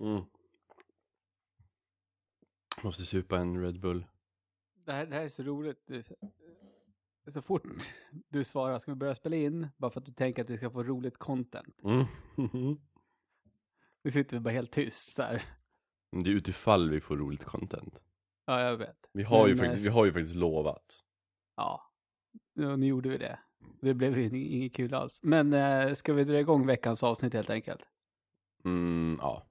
Mm. Måste supa en Red Bull. Det här, det här är så roligt. Du, så fort du svarar, ska vi börja spela in? Bara för att du tänker att vi ska få roligt content. Mm. Nu sitter vi bara helt tyst så här. Det är utifall vi får roligt content. Ja, jag vet. Vi har, ju Men, faktiskt, eh, vi har ju faktiskt lovat. Ja, ja nu gjorde vi det. Det blev ju ing- inget kul alls. Men eh, ska vi dra igång veckans avsnitt helt enkelt? Mm, ja.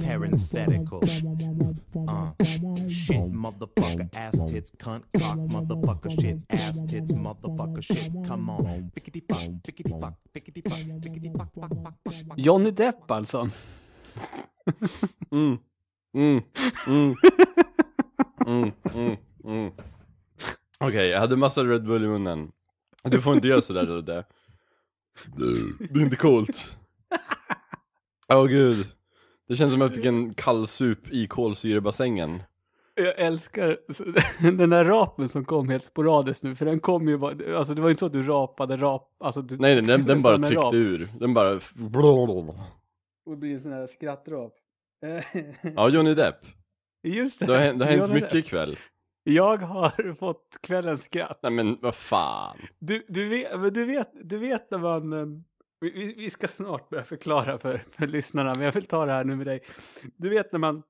Parenthetical. Uh. Shit, motherfucker, ass tits, cunt, cock, motherfucker, shit, ass tits, motherfucker, shit. Come on. Fickety fuck, fickety fuck, fickety fuck, fickety fuck, fuck, fuck, fuck, fuck. Johnny Depp alltså. Mm. Mm. Mm. Mm. Mm. Mm. Okej, jag hade massa Red Bull i munnen. Du får inte göra sådär Ludde. Det är inte coolt. Åh gud. Det känns som att jag fick en kallsup i kolsyrebassängen. Jag älskar den där rapen som kom helt sporadiskt nu, för den kom ju bara, alltså det var inte så att du rapade rap, alltså du Nej, den, den, den bara en rap. tryckte ur. Den bara... Och det blir en sån här skrattrap. Ja, Johnny Depp. Just det. Det har hänt, det har hänt Johnny mycket Depp. ikväll. Jag har fått kvällens skratt. Nej men vad fan. Du, du, vet, men du, vet, du vet när man... Vi, vi- ska snart börja förklara för, för lyssnarna, men jag vill ta det här nu med dig. Du vet när man...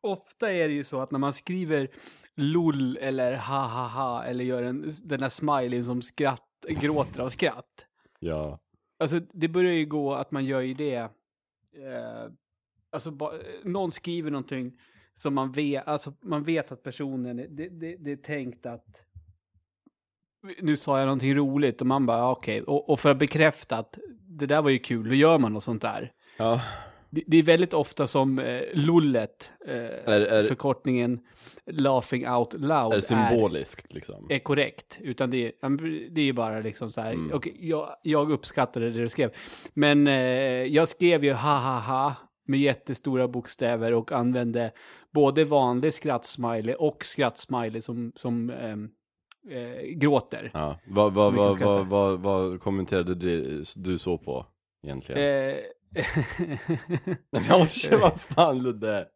Ofta är det ju så att när man skriver lol eller ha ha ha eller gör en, den där smileyn som skratt, gråter av skratt. Ja. Alltså det börjar ju gå att man gör ju det. Eh, alltså ba, någon skriver någonting som man vet, alltså man vet att personen, det, det, det är tänkt att nu sa jag någonting roligt och man bara okej. Och, och för att bekräfta att det där var ju kul, då gör man något sånt där. Ja. Det, det är väldigt ofta som eh, lullet, eh, Är, är, förkortningen laughing out loud, är symboliskt liksom. är korrekt. Utan det, är- det är ju bara liksom så här, Mm. okej, jag, jag uppskattade det du skrev. Men eh, jag skrev ju ha ha ha med jättestora bokstäver och använde både vanlig skrattsmiley och skrattsmiley som, som ehm, eh, gråter. Ja. Vad, skratta. vad, vad, vad kommenterade du, du så på egentligen? Eh, men orkar, vad fan Ludde?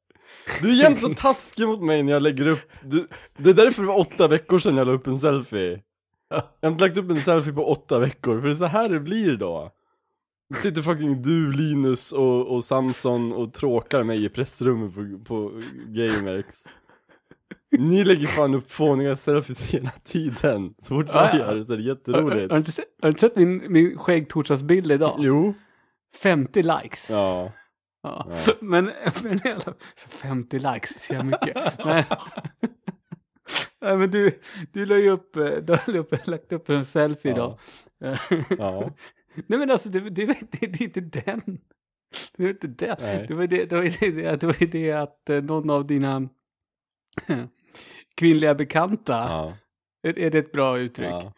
Du är jämt så taskig mot mig när jag lägger upp, du, det är därför det var åtta veckor sedan jag la upp en selfie Jag har inte lagt upp en selfie på åtta veckor, för det är så här det blir då Det sitter fucking du, Linus och, och Samson och tråkar mig i pressrummet på, på GameX Ni lägger fan upp fåniga selfies hela tiden, så fort Ja, jag ja. gör det så är det jätteroligt har, du inte sett, har du inte sett min, min skäggtorsdagsbild idag? Jo, 50 likes. ja, Ja. Ja. Men, men i alla- 50 likes, så mycket. Nej. Nej, men du, du la ju upp, eh, du har upp, lagt upp en selfie idag. ja, Nej men alltså, det, det, det, det är inte den. Det var inte den. Det var det, det, var det, det, var det att eh, någon av dina kvinnliga bekanta, ja, är, är det ett bra uttryck? ja,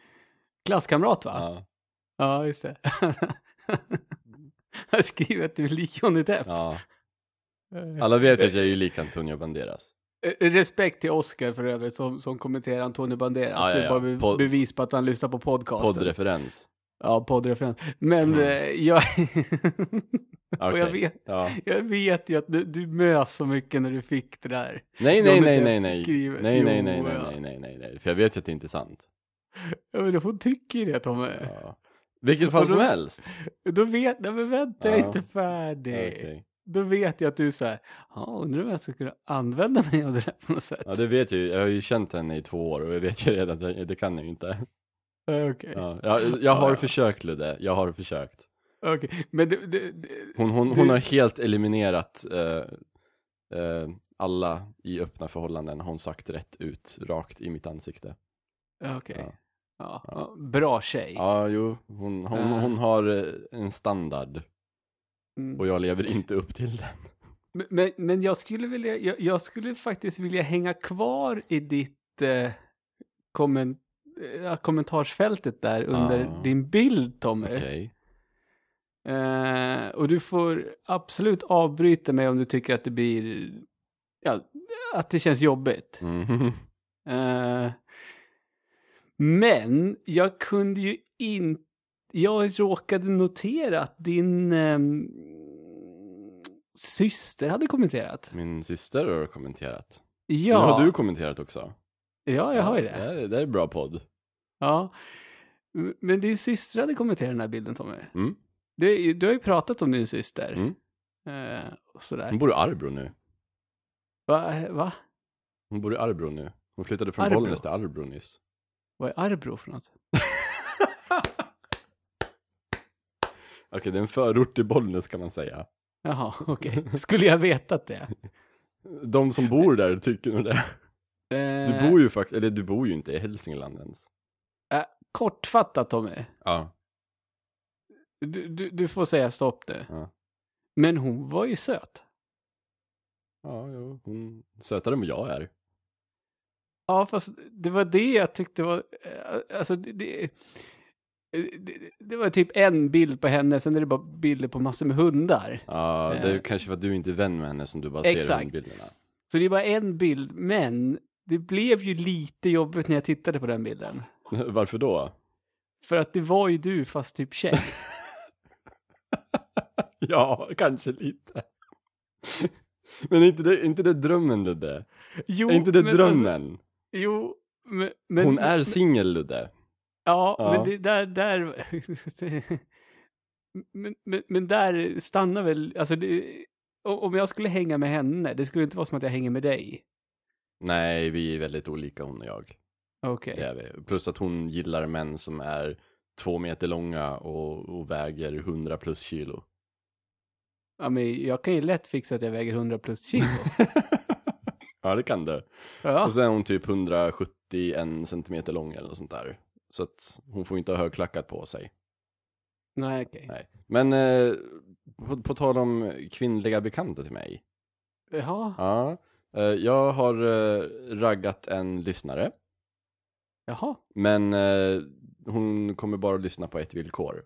Klasskamrat va? ja, Ja, just det. Jag skriver att du är lik Johnny Depp. ja. Alla vet att jag är ju lik Antonio Banderas. Eh, Respekt till Oscar för övrigt som, som kommenterar Antonio Banderas. Ja, ja, Det är ja. bara be- bevis på att han lyssnar på podcasten. Poddreferens. Ja, poddreferens. Men eh, jag... och jag vet, Ja. jag vet ju att du, du mös så mycket när du fick det där. Nej, nej, Johnny nej, nej, nej. skriver. Nej, nej, Jo, nej, nej, ja. nej, nej, nej, nej. För jag vet ju att det inte är sant. Ja, men hon tycker ju det Tommy. Ja. Vilket fall då- som helst. Då vet, nej men vänta, jag är Ja. inte färdig. Okej. Då vet jag att du är så här, ja, undrar om jag ska kunna använda mig av det där på något sätt. Ja, det vet jag ju. Jag har ju känt henne i två år och jag vet ju redan att det, det kan jag ju inte. Okej, Ja, jag, jag har försökt Ludde, jag har försökt. okej. Men det, det, det, Hon, hon, hon har helt eliminerat eh, eh, alla i öppna förhållanden, har hon sagt rätt ut, rakt i mitt ansikte. okej. Ja. Ja. Ja, bra tjej. Ja, jo, hon, hon, Ja. hon har eh, en standard Mm. och jag lever inte upp till den. Men, men, men jag skulle vilja, jag, jag skulle faktiskt vilja hänga kvar i ditt eh, komment, eh, kommentarsfältet där under Ah. din bild Tommy. Okej. Eh, och du får absolut avbryta mig om du tycker att det blir, ja, att det känns jobbigt. Mhm. Eh, men jag kunde ju inte, jag råkade notera att din ehm, syster hade kommenterat. Min syster har kommenterat. Ja, Nu har du kommenterat också. Ja jag har ju Det det. här, är- det här är bra podd. Ja. Men din syster hade kommenterat den här bilden Tommy. Mm. Det, är ju- du har ju pratat om din syster. Mm. Eh, och sådär. Hon bor i Arbro nu. Va? Va? Hon bor i Arbro nu. Hon flyttade från Arbro? Bollnäs till Arbro nyss. Vad är Arbro för något? Okej, det är en förort till Bollnäs kan man säga. Jaha, okej. Skulle jag vetat det? De som bor där tycker nog det. Du Eh, bor ju faktiskt, eller du bor ju inte i Hälsingland ens. eh, kortfattat Tommy. Ja. Du, du, du får säga stopp nu. Ja. Men hon var ju söt. Ja, jo, hon sötare än jag är. Ja, fast det var det jag tyckte var... eh, Alltså, det, det, det, det var typ en bild på henne, sen är det bara bilder på massor med hundar. Ja, det är Eh. kanske för att du inte är vän med henne som du bara ser Exakt. hundbilderna. Så det är bara en bild, men det blev ju lite jobbigt när jag tittade på den bilden. Varför då? För att det var ju du, fast typ tjej. ja, kanske lite. Men är inte det, är inte det drömmen Ludde? Jo, är inte det men drömmen? Alltså, jo, men... men Hon är singel Ludde. Ja, Ja. men det där, där... men, men, men där stannar väl, alltså det, om jag skulle hänga med henne, det skulle inte vara som att jag hänger med dig. Nej, vi är väldigt olika hon och jag. Okej. Det är vi. Plus att hon gillar män som är två meter långa och, och väger 100 plus kilo. Ja, men jag kan ju lätt fixa att jag väger 100 plus kilo. ja, det kan du. Ja, Och sen är hon typ 171 centimeter lång eller något sånt där. Så att hon får inte ha högklackat på sig. nej okej. Nej. Men eh, på, på tal om kvinnliga bekanta till mig. Jaha, Ja, jag har eh, raggat en lyssnare. jaha, Men eh, hon kommer bara att lyssna på ett villkor.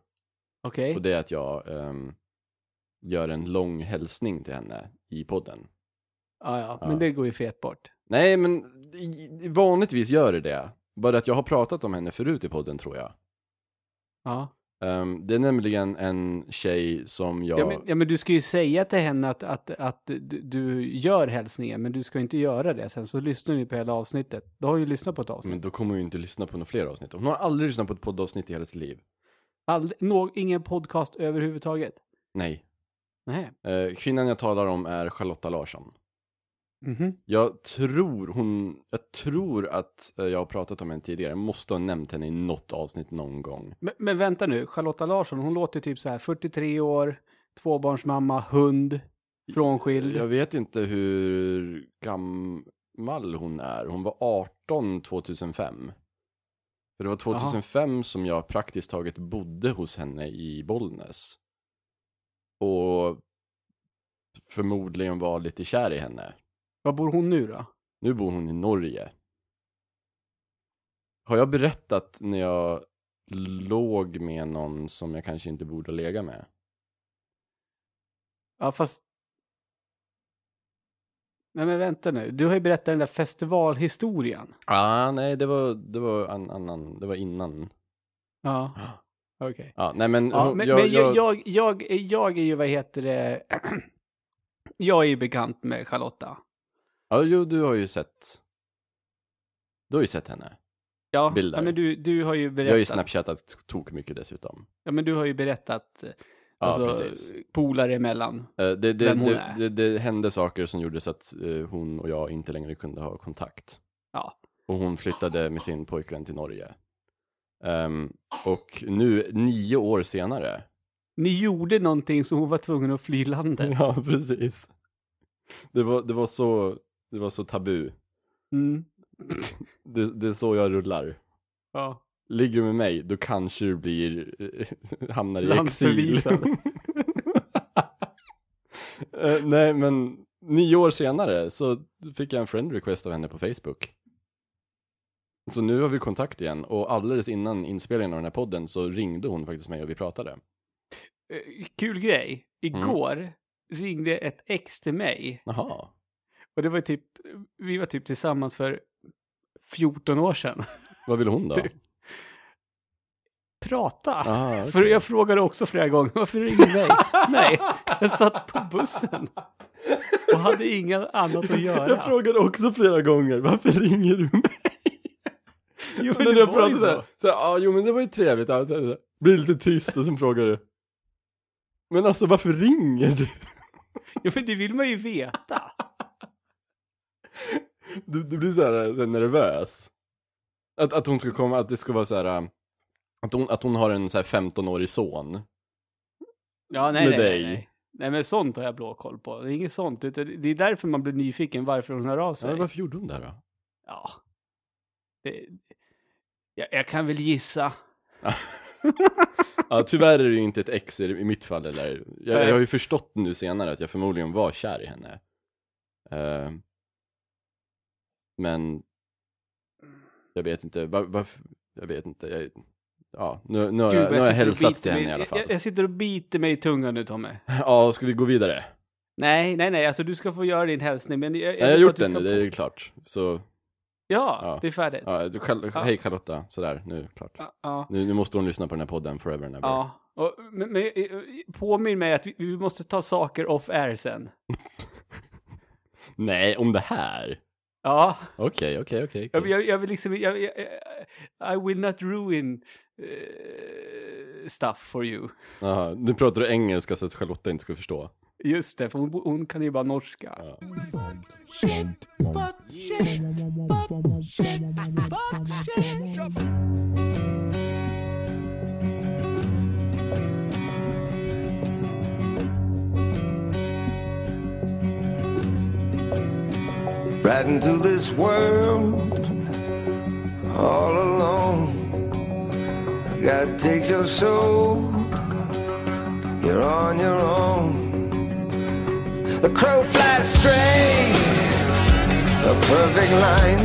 okej. Och det är att jag ehm, gör en lång hälsning till henne i podden. Ja, ja, Ja. men det går ju fet bort. Nej, men i- vanligtvis gör det det. Bara att jag har pratat om henne förut i podden tror jag. Ja. Ehm, det är nämligen en tjej som jag... Ja, men, ja, men du ska ju säga till henne att, att, att du, gör hälsningen, men du ska inte göra det. Sen så lyssnar ni på hela avsnittet. Då har hon ju lyssnat på ett avsnitt. Men då kommer hon ju inte lyssna på några fler avsnitt. Hon har aldrig lyssnat på ett poddavsnitt i hela sitt liv. Aldrig, nå, ingen podcast överhuvudtaget. Nej. Nej. Eh, kvinnan jag talar om är Charlotta Larsson. Mhm. Jag tror hon, jag tror att eh, jag har pratat om henne tidigare. Jag måste ha nämnt henne i något avsnitt någon gång. Men, men vänta nu, Charlotta Larsson, hon låter typ så här 43 år, tvåbarnsmamma, hund, frånskild. Jag vet inte hur gammal hon är. Hon var 18 2005. För det var 2005 som jag praktiskt taget bodde hos henne i Bollnäs. Och förmodligen var lite kär i henne. Var bor hon nu då? Nu bor hon i Norge. Har jag berättat när jag låg med någon som jag kanske inte borde lägga med? Ja, fast... Nej men vänta nu, du har ju berättat den där festivalhistorien. Ah, nej, det var, det var en annan, det var innan. Ja, okej. Ja, nej men, Ja, men jag, men jag, jag, jag, jag, jag är ju, vad heter det, jag är ju bekant med Charlotta. Ja, jo, du har ju sett, du har ju sett henne. Ja, Bilder. ja men du, du har ju berättat. Jag har ju snapchattat tok mycket dessutom. Ja, men du har ju berättat, eh, Ja, alltså, precis. polare emellan. Eh, Det, det, det, det, det hände saker som gjorde så att eh, hon och jag inte längre kunde ha kontakt. Ja. Och hon flyttade med sin pojkvän till Norge. Ehm, och nu, nio år senare. Ni gjorde någonting så hon var tvungen att fly landet. Ja, precis. Det var, det var, så, det var så tabu. Mm. Det, det är så jag rullar. Ja. Ligger du med mig, då kanske du blir, eh, hamnar i exil. Eh, nej, men nio år senare så fick jag en friend request av henne på Facebook. Så nu har vi kontakt igen och alldeles innan inspelningen av den här podden så ringde hon faktiskt mig och vi pratade. eh, kul grej. Igår ringde ett ex till mig. Jaha. Och det var typ, vi var typ tillsammans för 14 år sedan. Vad vill hon då? Typ. Prata. Ah, okej. För jag frågade också flera gånger, varför ringer du mig? Nej, jag satt på bussen. Och hade inget annat att göra. Jag frågade också flera gånger, varför ringer du mig? Jo, Men det när jag ju pratade så. så. ah, jo men det var ju trevligt, ja, här, blir lite tyst och sen frågar du. Men alltså varför ringer du? Jo, men det vill man ju veta. Du, du blir så nervös. Att, att hon ska komma, att det ska vara så här. äh, Att hon, att hon har en så här 15-årig son. Ja, nej, Med nej, dig. nej, nej. Nej, men sånt har jag blå koll på. Det är inget sånt. utan Det är därför man blir nyfiken varför hon hör av Ja, sig. men varför gjorde hon det då? Ja. Det, jag, jag kan väl gissa. Ja, tyvärr är det ju inte ett ex i, mitt fall eller. Jag, jag har ju förstått nu senare att jag förmodligen var kär i henne. Eh, men jag vet inte, var, varför, jag vet inte. Jag, ja, nu, nu Gud, jag, nu har jag hälsat till henne mig- i alla fall. Jag, jag sitter och biter mig i tungan nu, Tommy. Ja, ska vi gå vidare? Nej, nej, nej, alltså du ska få göra din hälsning. Men jag, Jag, jag har gjort den nu, på- det är klart. Så, Ja, Ja. det är färdigt. Ja. du, Char- Ja. hej Charlotta, sådär, nu, klart. Ja. Nu, nu måste hon lyssna på den här podden forever and ever. ja. Och, men, men, eh, påminn mig att vi, vi måste ta saker off air sen. Nej, om det här? Ja, Okej, okej, okej. jag, vill liksom, jag, jag, I will not ruin eh, stuff for you. Jaha, nu pratar du engelska så att Charlotta inte ska förstå. Just det, för hon, hon kan ju bara norska. Ja. Right into this world all alone. God takes your soul, you're on your own. The crow flies straight, a perfect line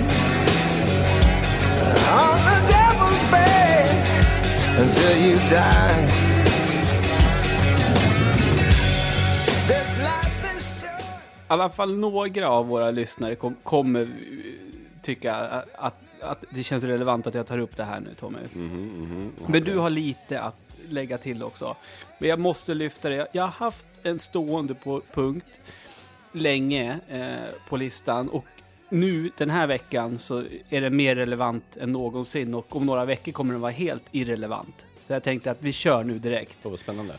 on the devil's back until you die. Alla fall några av våra lyssnare kom, kommer eh, tycka att, att, att det känns relevant att jag tar upp det här nu, Tommy. Mhm, mhm, Men du har lite att lägga till också. Men jag måste lyfta det. Jag har haft en stående på punkt länge eh, på listan och nu den här veckan så är det mer relevant än någonsin och om några veckor kommer den vara helt irrelevant. Så jag tänkte att vi kör nu direkt. Åh, vad spännande.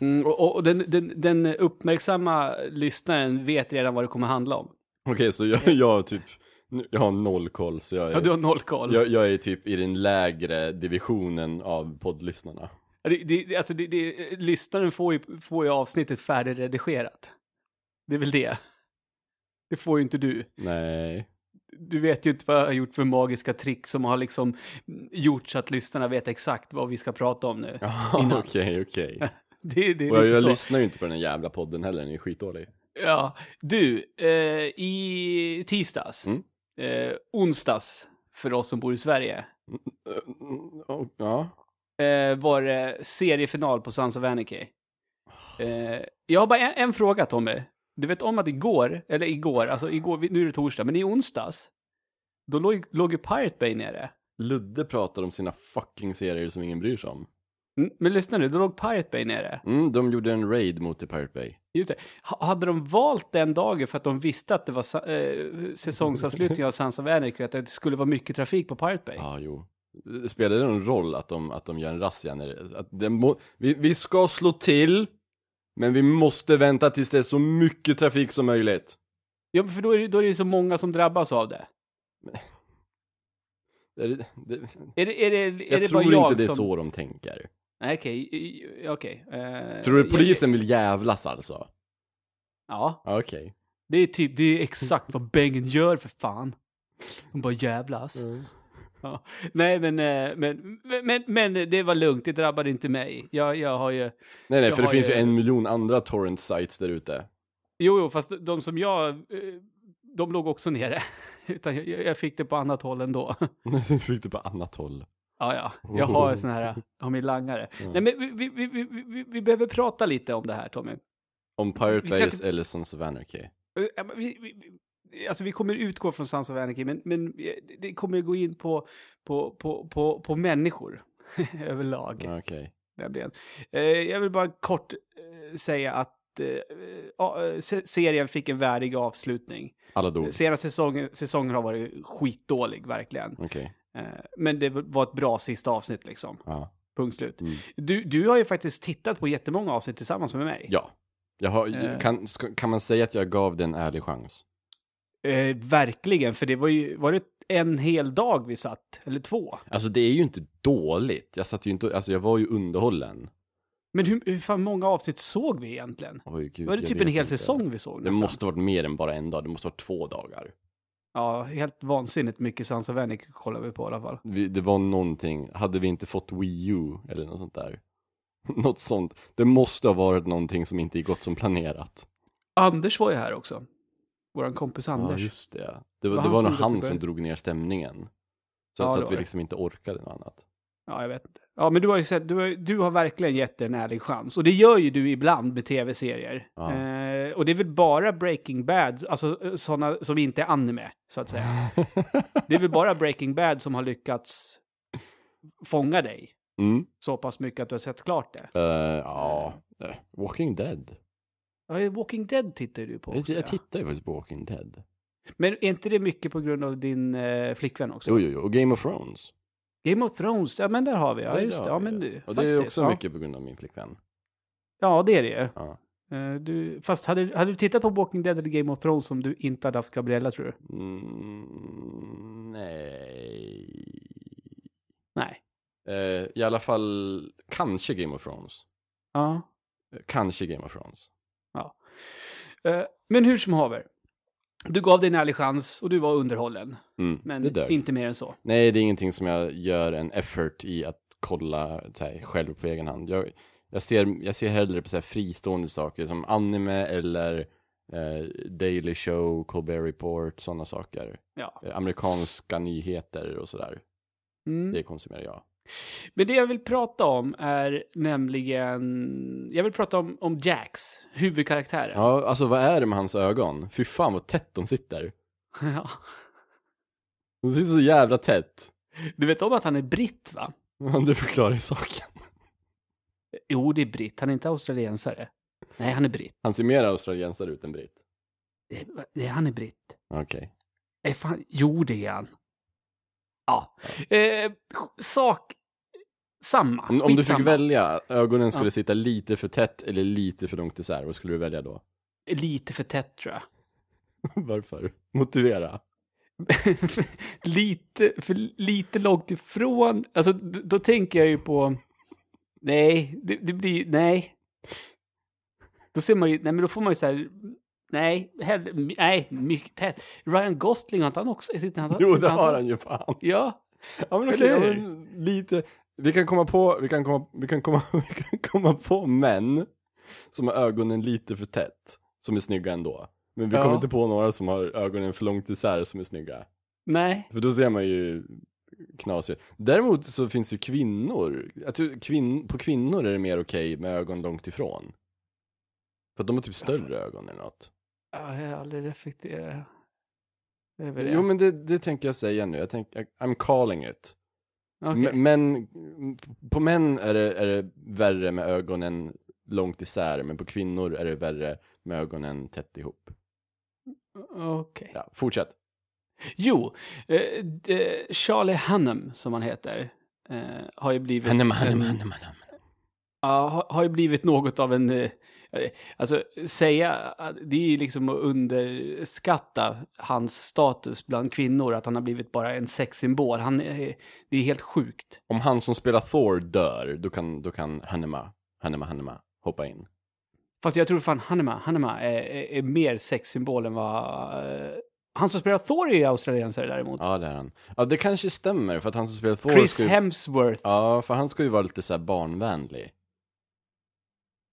Mm, och och den, den, den uppmärksamma lyssnaren vet redan vad det kommer handla om. Okej, så jag, jag typ, jag har noll koll, så jag Ja, är, du har noll koll. jag, jag är typ i den lägre divisionen av poddlyssnarna. Det, det, alltså det, det, lyssnaren får ju, får ju avsnittet färdigredigerat. Det är väl det. Det får ju inte du. Nej. Du vet ju inte vad jag har gjort för magiska trick som har liksom gjort så att lyssnarna vet exakt vad vi ska prata om nu. Ja, okej, okej. Det, det är Och jag, jag lyssnar ju inte på den här jävla podden heller, den är skitdålig. Ja, du, eh, i tisdags, Mm. eh, onsdags för oss som bor i Sverige, Mm, oh, Ja. eh, var det seriefinal på Sons of Anarchy. Eh, jag har bara en, en fråga Tommy. Du vet om att igår, eller igår, alltså igår, nu är det torsdag, men i onsdags, då låg, låg ju Pirate Bay nere. Ludde pratar om sina fucking serier som ingen bryr sig om. Mm, men lyssna nu, då låg Pirate Bay nere. Mm, de gjorde en raid mot The Pirate Bay. Just det. Ha- Hade de valt den dagen för att de visste att det var sa- eh, säsongsavslutning av Sons of Anarchy, att det skulle vara mycket trafik på Pirate Bay? Ja, jo. Spelar det någon roll att de, att de gör en razzia? Att det vi, vi ska slå till, men vi måste vänta tills det är så mycket trafik som möjligt. Ja, för då är, det, då är det så många som drabbas av det. Det, det, det, Är det, är det, är jag det tror bara jag inte det är som... så de tänker. Nej, okej. i- Okej. eh, Tror du polisen vill jävlas alltså? Ja, Okej. det är typ, det är exakt vad Bengen gör för fan. De bara jävlas. Ja. Nej, men, eh, men, men, men det var lugnt, det drabbade inte mig. Jag, jag har ju... Nej, nej, för det finns ju en miljon andra torrent sites där ute. Jo, jo, fast de som jag... eh, De låg också nere. Utan jag, jag fick det på annat håll ändå. Du fick det på annat håll. Ja, ja. Jag har en sån här, jag har min langare. Mm. Nej, men vi, vi, vi, vi, vi, behöver prata lite om det här, Tommy. Om Pirate Bay's inte- eller Sons of Anarchy. Eh, ja, men Vi, vi, alltså vi kommer utgå från Sons of Anarchy, men, men det kommer gå in på, på, på, på, på människor överlag. Okej. Nämligen. Eh, jag vill bara kort eh, säga att eh, eh, serien fick en värdig avslutning. Alla dog. Senaste säsongen, säsongen har varit skitdålig, verkligen. Okej. Eh, men det var ett bra sista avsnitt, liksom. Ja. Punkt slut. Mm. Du, du har ju faktiskt tittat på jättemånga avsnitt tillsammans med mig. Ja. Jag har, Eh. kan, kan man säga att jag gav den en ärlig chans? Eh, verkligen, för det var ju var det en hel dag vi satt, eller två. Alltså det är ju inte dåligt. Jag satt ju inte, alltså jag var ju underhållen. Men hur, hur fan många avsnitt såg vi egentligen? Oj, gud, var det typ en hel inte. säsong vi såg? Det nästan? måste varit mer än bara en dag, det måste varit två dagar. Ja, helt vansinnigt mycket Sons of Anarchy kollar vi på i alla fall. Vi, det var någonting, hade vi inte fått Wii U eller något sånt där? något sånt. Det måste ha varit någonting som inte gått som planerat. Anders var ju här också. Våran kompis Ja, Anders. just det. Det var, Var det han var som han som drog ner stämningen. Så, Ja, att- så det att var vi det. liksom inte orkade något annat. Ja, jag vet inte. Ja, men du har ju sett, du har, du har verkligen gett det en ärlig chans. Och det gör ju du ibland med tv-serier. Ja. Eh, och det är väl bara Breaking Bad, alltså sådana som inte är anime, så att säga. det är väl bara Breaking Bad som har lyckats fånga dig Mm. så pass mycket att du har sett klart det. Eh, ja, eh, Walking Dead. Ja, Walking Dead tittar du på Jag, också, jag ja. tittar ju faktiskt på Walking Dead. Men är inte det mycket på grund av din eh, flickvän också? Jo, jo, jo. Och Game of Thrones. Game of Thrones, ja men där har vi, ja Det just det. Ja, men du, Och det är faktiskt, också ja. mycket på grund av min flickvän. Ja, det är det. Ja. Eh, Du, fast hade, hade du tittat på Walking Dead eller Game of Thrones om du inte hade haft Gabriella tror du? Mm, nej. Nej. Eh, I alla fall, kanske Game of Thrones. Ja. Eh, Kanske Game of Thrones. Eh, Men hur som haver. Du gav dig en ärlig chans och du var underhållen. Mm, Men inte mer än så. Nej, det är ingenting som jag gör en effort i att kolla här, själv på egen hand. Jag, jag, ser, jag ser hellre på så här, fristående saker som anime eller eh, Daily Show, Colbert Report, sådana saker. Ja. Eh, amerikanska nyheter och sådär. Mm. Det konsumerar jag. Men det jag vill prata om är nämligen... Jag vill prata om, om Jax, huvudkaraktären. Ja, alltså vad är det med hans ögon? Fy fan vad tätt de sitter. Ja. De sitter så jävla tätt. Du vet om att han är britt, va? Ja, det förklarar ju saken. Jo, det är britt. Han är inte australiensare. Nej, han är britt. Han ser mer australiensare ut än britt. Det- det- Han är britt. Okej. Fan. Jo, det är han. Ja. Eh, sak... Samma. Om, om du fick välja, ögonen skulle Ja. sitta lite för tätt eller lite för långt isär, vad skulle du välja då? Lite för tätt, tror jag. Varför? Motivera. lite, för lite långt ifrån. Alltså, då tänker jag ju på... Nej, det, det blir... Nej. Då ser man ju... Nej, men då får man ju så här... Nej, hellre, nej, mycket tätt. Ryan Gosling, har inte han också... Sitter han, Jo, sitter det har han ju fan. Ja. Ja men okej, men lite. Vi kan komma på, vi kan komma, vi kan komma, vi kan komma på män som har ögonen lite för tätt, som är snygga ändå. Men vi Ja. kommer inte på några som har ögonen för långt isär som är snygga. Nej. För då ser man ju knasig. Däremot så finns ju kvinnor, jag tror kvinn, på kvinnor är det mer okej med ögon långt ifrån. För de har typ större ögon eller något. Ja, Jag har aldrig reflekterat över det. Jo men det, det tänker jag säga nu, jag tänker, I'm calling it. M- Men på män är det, är det värre med ögonen långt isär, men på kvinnor är det värre med ögonen tätt ihop. Okej. Ja, fortsätt. Jo, eh, Charlie Hunnam, som han heter, eh, har ju blivit... Hannem, en- hannem, hannem, hannem. Ja, har, har ju blivit något av en... eh, Alltså, säga... Det är ju liksom att underskatta hans status bland kvinnor, att han har blivit bara en sexsymbol. Han är, det är helt sjukt. Om han som spelar Thor dör, då kan, då kan Hannema, Hannema, Hannema hoppa in. Fast jag tror fan Hanema, Hanema är, är, är mer sexsymbol än vad... eh, han som spelar Thor är australiensare däremot. Ja, det är han. Ja, det kanske stämmer, för att han som spelar Thor Chris ju... Hemsworth. Ja, för han ska ju vara lite så här barnvänlig.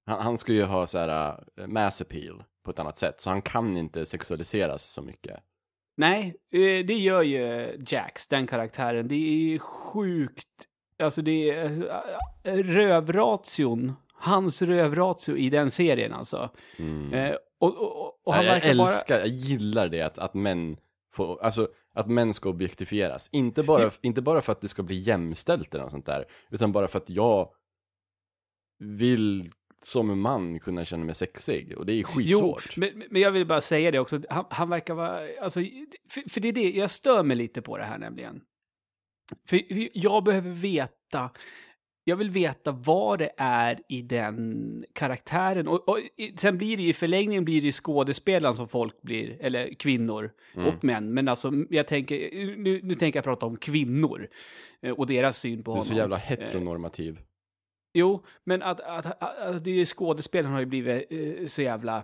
Han, han ska ju ha så här uh, mass appeal på ett annat sätt, så han kan inte sexualiseras så mycket. Nej, eh, det gör ju Jax, den karaktären. Det är sjukt Alltså det är äh, rövration, hans rövratio i den serien alltså. Mm. Eh, och, och, och han jag bara... älskar, jag gillar det att, att män får, alltså att män ska objektifieras. Inte bara, inte bara för att det ska bli jämställt eller något sånt där, utan bara för att jag vill som man kunna känna mig sexig. Och det är Jo, skitsvårt. men, men jag vill bara säga det också. Han, han verkar vara, alltså, för, för det är det, jag stör mig lite på det här nämligen. För jag behöver veta, jag vill veta vad det är i den karaktären. Och, och sen blir det ju i förlängningen blir det ju skådespelaren som folk blir, eller kvinnor Mm. och män. Men alltså, jag tänker, nu, nu tänker jag prata om kvinnor eh, och deras syn på Du är honom. så jävla heteronormativ. Jo, men att, att, att, att det är skådespelaren har ju blivit eh, så jävla...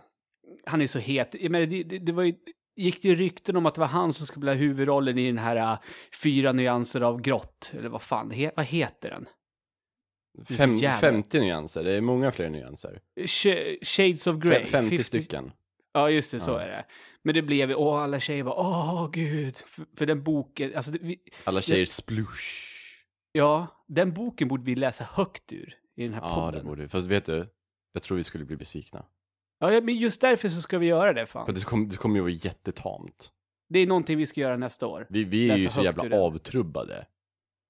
Han är så het. Jag menar, det, det, det var ju, gick det ju rykten om att det var han som skulle bli huvudrollen i den här eh, Fyra nyanser av grått. Eller vad fan, he, vad heter den? Fem, jävla- 50 nyanser, det är många fler nyanser. Sh- Shades of Grey. Fe- 50 50 stycken. Ja, just det, så Ja. är det. Men det blev åh, alla tjejer bara, åh, gud. För, för den boken, alltså, det, vi, Alla tjejer splush. ja, den boken borde vi läsa högt ur i den här Ja, podden. det borde Fast vet du, jag tror vi skulle bli besvikna. Ja, ja, men just därför så ska vi göra det, fan. För det kommer, det kommer ju vara jättetamt. Det är någonting vi ska göra nästa år. Vi, vi är ju så jävla avtrubbade.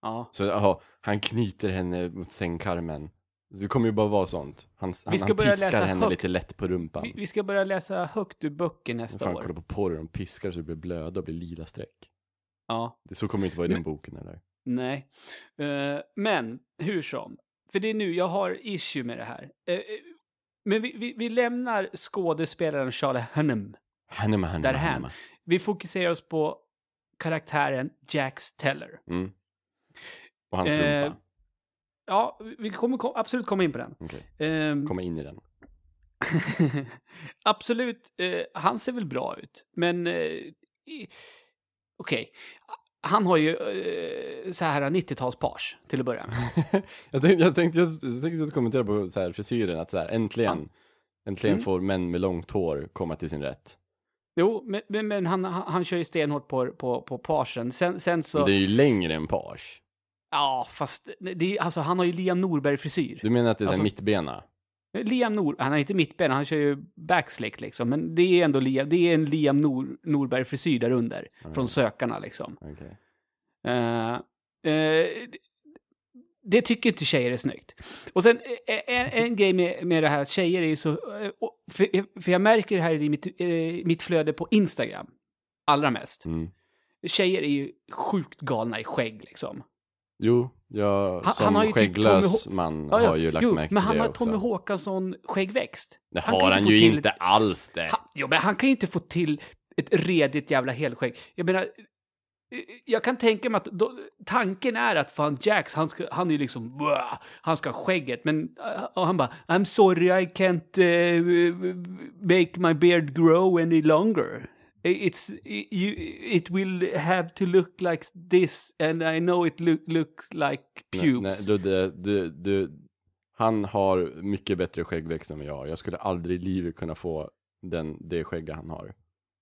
Ja. Så aha, han knyter henne mot sängkarmen. Det kommer ju bara vara sånt. Han, han, ska han börja piskar henne högt. lite lätt på rumpan. Vi, vi ska börja läsa högt ur böcker nästa Fan, år. kolla på porr, de piskar så det blir blöda och blir lila streck. Ja, Det, så kommer det inte vara i den boken eller? nej. Eh, men, hur som. För det är nu, jag har issue med det här. Eh, eh, men vi, vi, vi lämnar skådespelaren Charlie Hunnam. Hanema, hanema, Därhän. hanema. Vi fokuserar oss på karaktären Jax Teller. Mm. Och hans Eh, rumpa. Ja, vi kommer kom, absolut komma in på den. Okej, Ehm, komma in i den. Absolut, eh, han ser väl bra ut. Men eh, okej, han har ju eh, så här 90-talspage till att börja med. jag, tänkte, jag tänkte just, jag tänkte just kommentera på så här frisyren, att så här, äntligen, äntligen Mm. får män med långt hår komma till sin rätt. Jo, men, men, men han, han, han kör ju stenhårt på, på, på pagen. Sen, sen så... Men det är ju längre än page. Ja, fast det, är- alltså, han har ju Liam Norberg-frisyr. Du menar att det är alltså, mittbena? Liam Nor... Han har inte mittben, han kör ju backslick liksom. Men det är ändå Liam, det är en Liam Nor, Norberg-frisyr där under. Från sökarna liksom. Okej. Eh, eh, det tycker inte tjejer är snyggt. Och sen eh, en, en grej med, med det här att tjejer är ju så... För, för jag märker det här i mitt, eh, mitt flöde på Instagram. Allra mest. Mm. Tjejer är ju sjukt galna i skägg liksom. Jo, jag Han- som han har ju skägglös Tommy man Ja, ja. har ju lagt jo, märke men till han det har också. Tommy Håkansson skäggväxt. Det Han har han inte ju till inte alls det. Han, jo, men han kan ju inte få till ett redigt jävla helskägg. Jag menar, jag kan tänka mig att då, tanken är att fan Jax, han, ska, han är liksom, "Bwah", han ska ha skägget, men eh, han bara, I'm sorry I can't eh, make my beard grow any longer. It's, you, it will have to look like this and I know it look, look like Nej, nej, pubes. Ludde, du, du, han har mycket bättre skäggväxt än vad jag har. Jag skulle aldrig i livet kunna få den, det skägga han har.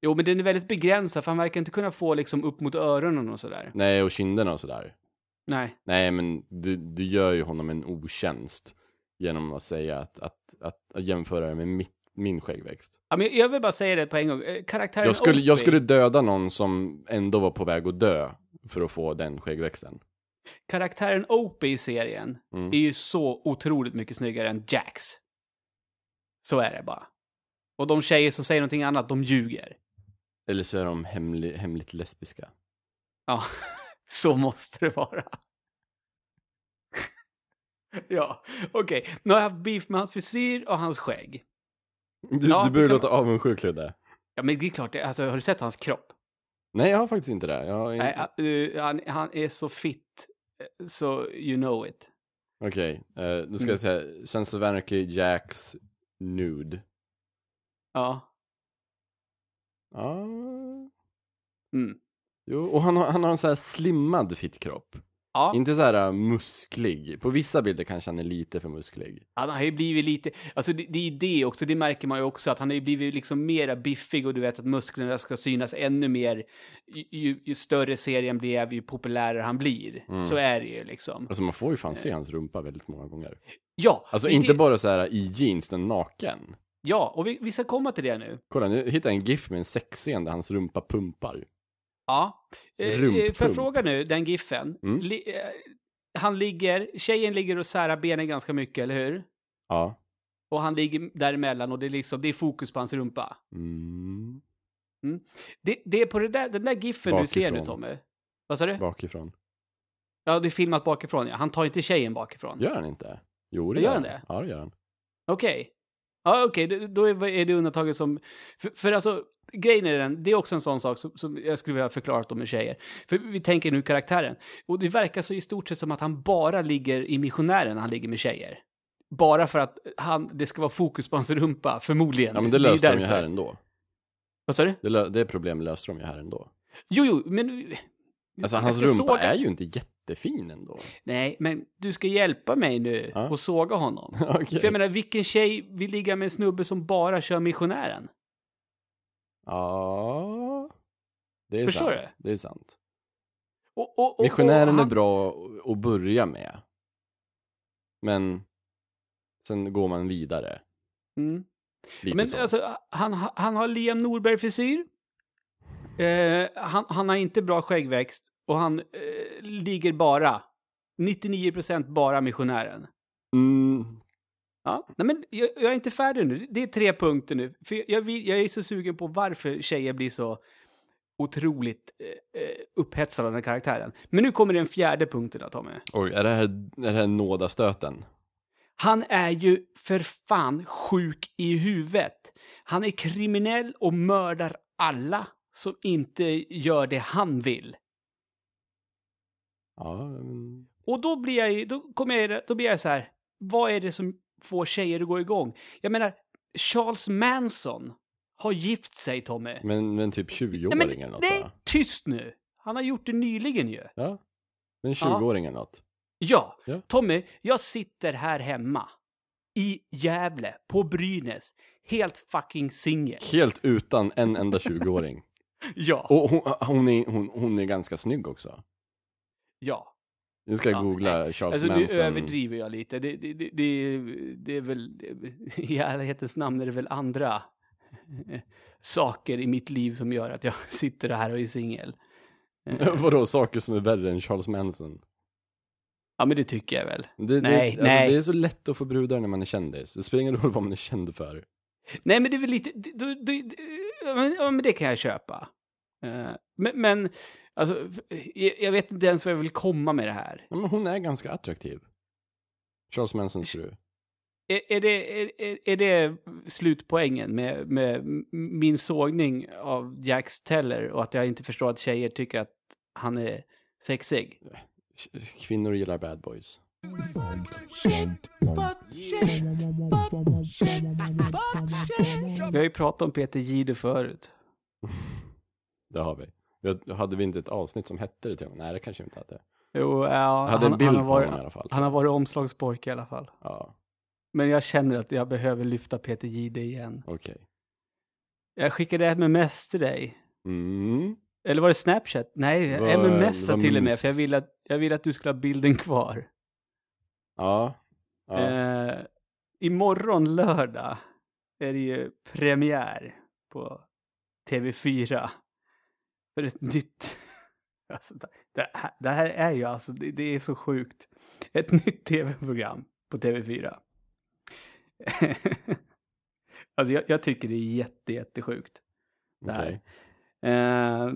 Jo, men den är väldigt begränsad för han verkar inte kunna få liksom upp mot öronen och sådär. Nej, och kinderna och sådär. Nej. Nej, men du, du gör ju honom en otjänst genom att säga att, att, att, att jämföra det med mitt, min skäggväxt. Ja, men jag vill bara säga det på en gång. Eh, Karaktären Jag skulle, jag skulle döda någon som ändå var på väg att dö för att få den skäggväxten. karaktären Opie i serien Mm. är ju så otroligt mycket snyggare än Jax. Så är det bara. Och de tjejer som säger någonting annat, de ljuger. Eller så är de hemli, hemligt lesbiska. Ja, så måste det vara. ja, okej. Nu har jag haft beef med hans frisyr och hans skägg. Du, Ja, du börjar kan låta avundsjuk Ludde. Ja, men det är klart, alltså, har du sett hans kropp? Nej, jag har faktiskt inte det. Jag har in... Nej, uh, han, han är så fit, eh, så you know it. Okej, eh, då ska Mm. jag säga Sons of Anarchy, Jacks, Nude. Ja. Ja, Mm. jo, och han har, han har en så här slimmad fittkropp. Ja, Inte så här äh, musklig. På vissa bilder kanske han är lite för musklig. han har ju blivit lite, alltså det, det är det också, det märker man ju också, att han har ju blivit liksom mera biffig och du vet att musklerna ska synas ännu mer. Ju, ju, ju större serien blev, ju populärare han blir. Mm. Så är det ju liksom. Alltså man får ju fan se hans rumpa väldigt många gånger. Ja, Alltså inte det, bara så här i jeans, utan naken. Ja, och vi, vi ska komma till det nu. Kolla, nu hittar jag en GIF med en sexscen där hans rumpa pumpar. Ja. Eh, eh. Får jag fråga nu, den giffen. Mm. Li, eh, han ligger, tjejen ligger och särar benen ganska mycket, eller hur? Ja. Och han ligger däremellan och det är liksom, det är fokus på hans rumpa. Mm. Det, det är på det där, den där giffen du ser nu Bakifrån. Tommy. Vad sa du? Bakifrån. Ja, det är filmat bakifrån ja. Han tar inte tjejen bakifrån. Gör han inte? Jo, det Gör gör han det? Ja, det gör han. Okej. Ja, okej, då- då är det undantaget som... För, för alltså, grejen är den, det är också en sån sak som, som jag skulle vilja förklara om med tjejer. För vi tänker nu karaktären. Och det verkar så i stort sett som att han bara ligger i missionären när han ligger med tjejer. Bara för att han, det ska vara fokus på hans rumpa, förmodligen. Ja, men det ju löser de ju här ändå. Vad sa du? Det, det problemet löser de ju här ändå. Jo, jo, men... Alltså hans rumpa såga- är ju inte jättefin ändå. Nej, men du ska hjälpa mig nu Ja. och såga honom. Okej. För jag menar, vilken tjej vill ligga med en snubbe som bara kör missionären? Ja. Det är Förstår sant. Det är sant. Och, och, och, Missionären och är han- bra att börja med. Men sen går man vidare. Mm. Lite Men så. alltså, han, han har Liam Norberg-frisyr. Eh, han, han har inte bra skäggväxt och han eh, ligger bara, 99% bara missionären. Mm, Ja, nej men jag, jag är inte färdig nu. Det är tre punkter nu. För jag, jag, jag är så sugen på varför tjejer blir så otroligt eh, eh, upphetsade av den karaktären. Men nu kommer den fjärde punkten då, Tommy. oj, är det här, är det här nådastöten? Han är ju för fan sjuk i huvudet. Han är kriminell och mördar alla som inte gör det han vill. Ja, men... Och då blir jag ju- då kommer jag, då blir jag så här, vad är det som får tjejer att gå igång? Jag menar, Charles Manson har gift sig, Tommy. Men, men typ 20-åring Nej, men, eller något nej, va? tyst nu! Han har gjort det nyligen ju. Ja. Men 20-åring eller något. Ja, Ja. Tommy, jag sitter här hemma i Gävle, på Brynäs, helt fucking singel. Helt utan en enda 20-åring. Ja, Och hon, hon, är, hon, hon är ganska snygg också. Ja. Nu ska jag Ja, googla Charles Alltså nu Manson. överdriver jag lite. Det, det, det, det, det är väl, i ärlighetens namn är det väl andra saker i mitt liv som gör att jag sitter här och är singel. Eh, Vadå, saker som är värre än Charles Manson? Ja, men det tycker jag väl. Det, Nej, det, alltså, nej. det är så lätt att få brudar när man är kändis. Det spelar ingen roll vad man är känd för. Nej, men det är väl lite... då- ja, men- Ja, men det kan jag köpa. Eh, Men, men alltså, jag vet inte ens vad jag vill komma med det här. Ja, men hon är ganska attraktiv. Charles Mansons fru. Är, är, det, är, är- det slutpoängen med, med min sågning av Jax Teller och att jag inte förstår att tjejer tycker att han är sexig? Kvinnor gillar bad boys. Vi har ju pratat om Peter Jihde förut. Det har vi. Hade vi inte ett avsnitt som hette det till med? Nej, det kanske vi inte hade. Jo, ja, hade han, han, har varit, honom i alla fall. han har varit omslagspojke i alla fall. Ja, Men jag känner att jag behöver lyfta Peter Jihde igen. okej. Jag skickade ett MMS till dig. Mm. Eller var det Snapchat? Nej, var- MMS det var till och med, för jag ville att, jag ville att du skulle ha bilden kvar. Ja. ja. Eh, imorgon lördag är det ju premiär på TV4 för ett nytt... Alltså, det- här, det här är ju alltså, det, det är så sjukt. Ett nytt tv-program på TV4. alltså jag, jag tycker det är jätte, jättesjukt. det här. Okej. Eh,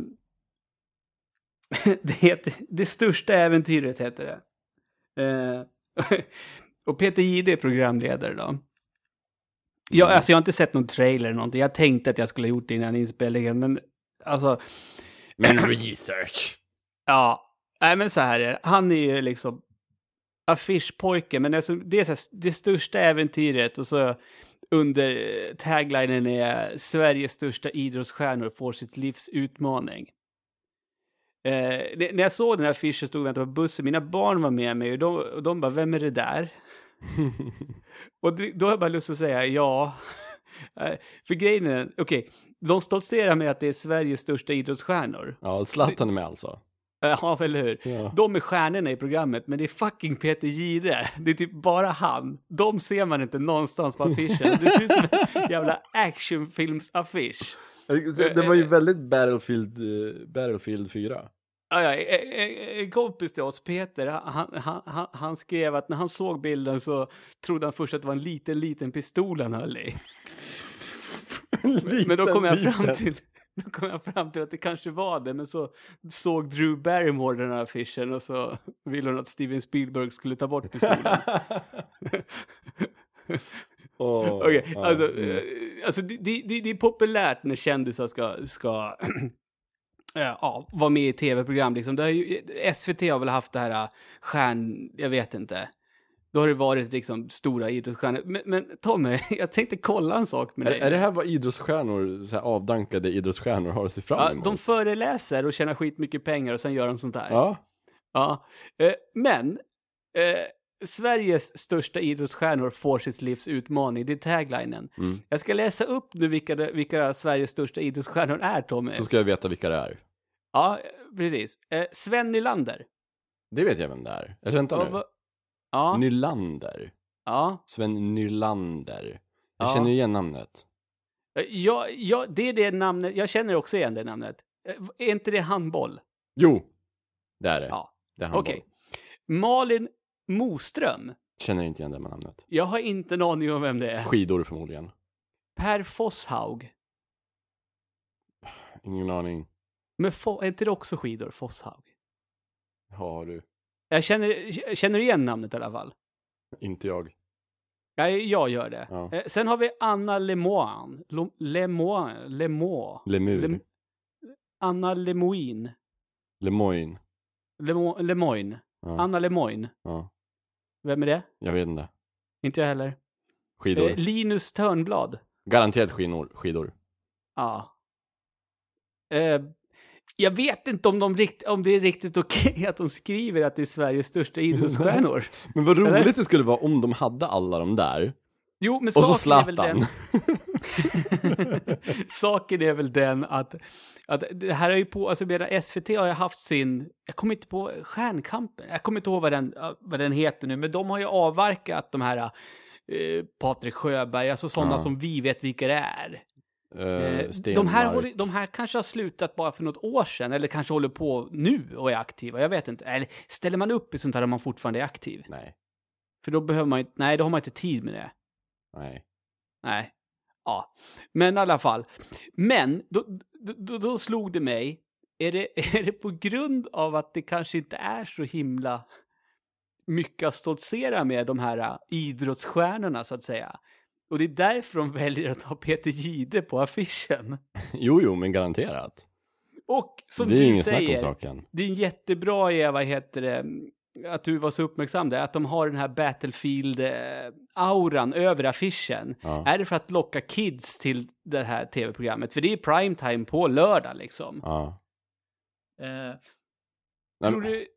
det, heter, det största äventyret heter det. Eh, och Peter Jihde är programledare då. Jag, Mm. alltså jag har inte sett någon trailer eller någonting. Jag tänkte att jag skulle ha gjort det innan inspelningen, men alltså, Men research. ja. Nej men så här är det. Han är ju liksom affischpojke, men alltså, det är så här, det största äventyret och så under eh, taglinen är Sveriges största idrottsstjärnor får sitt livs utmaning. Eh, när jag såg den här affischen stod och väntade på bussen, mina barn var med mig och de, och de bara, vem är det där? och det, då har jag bara lust att säga ja. Eh, För grejen är, okej, de stoltserar med att det är Sveriges största idrottsstjärnor. Ja, Zlatan är med alltså. Eh, Ja, eller hur? Ja. De är stjärnorna i programmet, men det är fucking Peter Jihde. Det är typ bara han. De ser man inte någonstans på affischen. Det ser ut som en jävla actionfilmsaffisch. Det var ju väldigt Battlefield, eh, Battlefield 4. Ja, ja, en kompis till oss, Peter, han, han, han, han skrev att när han såg bilden så trodde han först att det var en liten, liten pistol han höll i. Men då kom jag fram till då kom jag fram till att det kanske var det, men så såg Drew Barrymore den här affischen och så ville hon att Steven Spielberg skulle ta bort pistolen. Okej, ja, alltså, mm. eh, alltså det, det, det är populärt när kändisar ska, ska eh, ja, vara med i tv-program. Liksom. Ju, SVT har väl haft det här eh, stjärn... Jag vet inte. Då har det varit liksom stora idrottsstjärnor. Men, men Tommy, jag tänkte kolla en sak med Är, dig. är det här vad idrottsstjärnor, så här avdankade idrottsstjärnor har att se fram ja, emot? de föreläser och tjänar skitmycket pengar och sen gör de sånt där. Ja, Ja, eh, men eh, Sveriges största idrottsstjärnor får sitt livs utmaning, det är taglinen. Mm. Jag ska läsa upp nu vilka, vilka Sveriges största idrottsstjärnor är, Tommy. så ska jag veta vilka det är. Ja, precis. Eh, Sven Nylander. Det vet jag vem det är. Eller vänta Ja, nu. va- ja, Nylander. ja. Sven Nylander. Jag Ja. känner igen namnet. Eh, ja, ja, det är det namnet, jag känner också igen det namnet. Eh, Är inte det handboll? Jo, det är det. Ja, det är handboll. okej. Malin Moström. Känner inte igen det med namnet. Jag har inte en aning om vem det är. Skidor förmodligen. Per Fosshaug. Ingen aning. Men är inte det också skidor, Fosshaug? Har du? Jag känner, känner du igen namnet i alla fall? Inte jag. Ja, jag gör det. Ja. Eh, Sen har vi Anna Lemoine. Lemoine. Lemo. Lemur. Lem- Anna Lemoine. Lemoyne. Lemo- Lemoine. Ja. Anna Lemoine. ja. Vem är det? Jag vet inte. Inte jag heller. Skidor. Eh, Linus Törnblad. Garanterat skidor. skidor. Ja. Eh, jag vet inte om, de rikt- om det är riktigt okej att de skriver att det är Sveriges största idrottsstjärnor. Men vad roligt Eller? det skulle vara om de hade alla de där. Jo, men Och så saken är väl den... Saken är väl den att, att det här är ju på, alltså medan SVT har ju haft sin, jag kommer inte på Stjärnkampen, jag kommer inte ihåg vad den, vad den heter nu, men de har ju avverkat de här eh, Patrik Sjöberg, alltså sådana Ja. som vi vet vilka det är. Eh, de, här håller, de här kanske har slutat bara för något år sedan, eller kanske håller på nu och är aktiva, jag vet inte. Eller ställer man upp i sånt här om man fortfarande är aktiv? Nej. För då behöver man ju, nej, då har man inte tid med det. Nej. Nej. Ja, men i alla fall. Men då, då, då, då slog det mig, är det, är det på grund av att det kanske inte är så himla mycket att stoltsera med de här äh, idrottsstjärnorna så att säga? Och det är därför de väljer att ha Peter Gide på affischen. Jo, jo, men garanterat. Och som det är du ingen snack om säger, saken. det är en jättebra, eh, vad heter det, att du var så uppmärksam där, att de har den här Battlefield-auran över affischen. Ja. Är det för att locka kids till det här tv-programmet? För det är primetime på lördag liksom. Ja. Eh, tror, du,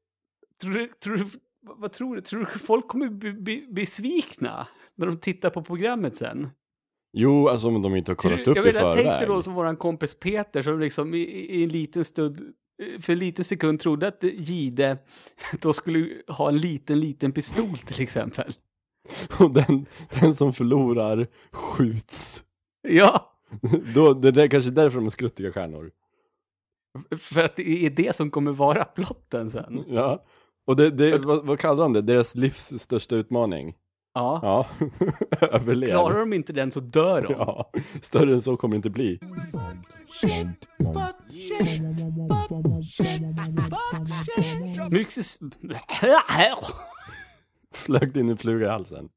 tror du, tror du, vad tror du, tror du folk kommer bli, bli besvikna när de tittar på programmet sen? Jo, alltså om de inte har kollat Tror- upp jag i menar, tänk dig förväg. då som våran kompis Peter som liksom i, i en liten stund, för en liten sekund trodde att Gide då skulle ha en liten, liten pistol till exempel. Och den, den som förlorar skjuts. Ja, Då, det är kanske därför de är skruttiga stjärnor. för att det är det som kommer vara plotten sen. Ja. Och det, det, vad, vad kallar de det? Deras livs största utmaning? Ja. Ja. Överlev. Klarar de inte den så dör de. Ja. Större än så kommer det inte bli. Mycket... s- Flög det in en fluga i halsen.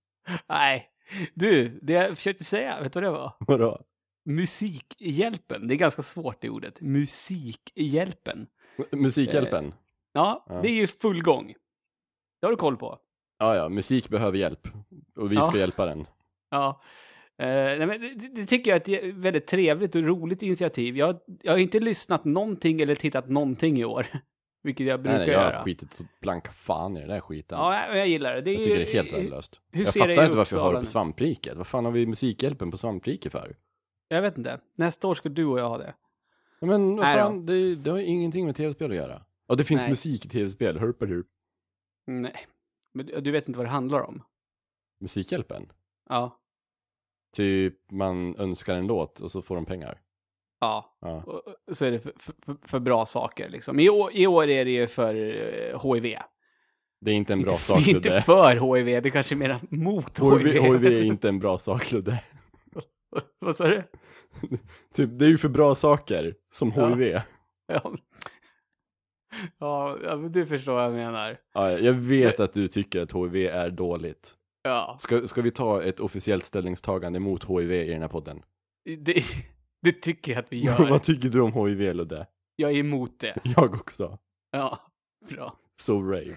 Nej, du, det jag försökte säga, vet du vad det var? Vadå? Musikhjälpen, det är ganska svårt det ordet. Musikhjälpen. Musikhjälpen? Ja, Ja. det är ju full gång. Det har du koll på. Ja, ja, musik behöver hjälp. Och vi ska Ja. hjälpa den. Ja. Eh, nej, men det, det tycker jag är ett väldigt trevligt och roligt initiativ. Jag, jag har inte lyssnat någonting eller tittat någonting i år. Vilket jag Nej, brukar nej, jag göra. har skitit blanka fan i den där skiten. Ja, jag, jag gillar det. det är jag tycker det är helt värdelöst. hur Jag fattar inte varför jag har det på svampriket. Vad fan har vi Musikhjälpen på svampriket för? Jag vet inte. Nästa år ska du och jag ha det. Men vad Nej fan, det, det har ingenting med tv-spel att göra. Och det finns Nej. musik i tv-spel, hurpa hurp. Nej. Men du vet inte vad det handlar om? Musikhjälpen. Ja. Typ man önskar en låt och så får de pengar. Ja. Ja. Och- Så är det för, för, för bra saker liksom. I år, I år är det ju för eh, HIV. Det är inte en bra inte, sak inte Ludde. för HIV, det är kanske mer mot HIV. HIV, HIV är inte en bra sak Ludde. Vad sa du? Typ, det är ju för bra saker, som Ja. HIV. Ja. Ja, du förstår vad jag menar. Ja, jag vet att du tycker att HIV är dåligt. Ja, Ska, ska vi ta ett officiellt ställningstagande mot HIV i den här podden? det, det tycker jag att vi gör. Vad tycker du om HIV Ludde? Jag är emot det. Jag också. Ja, bra. So rave.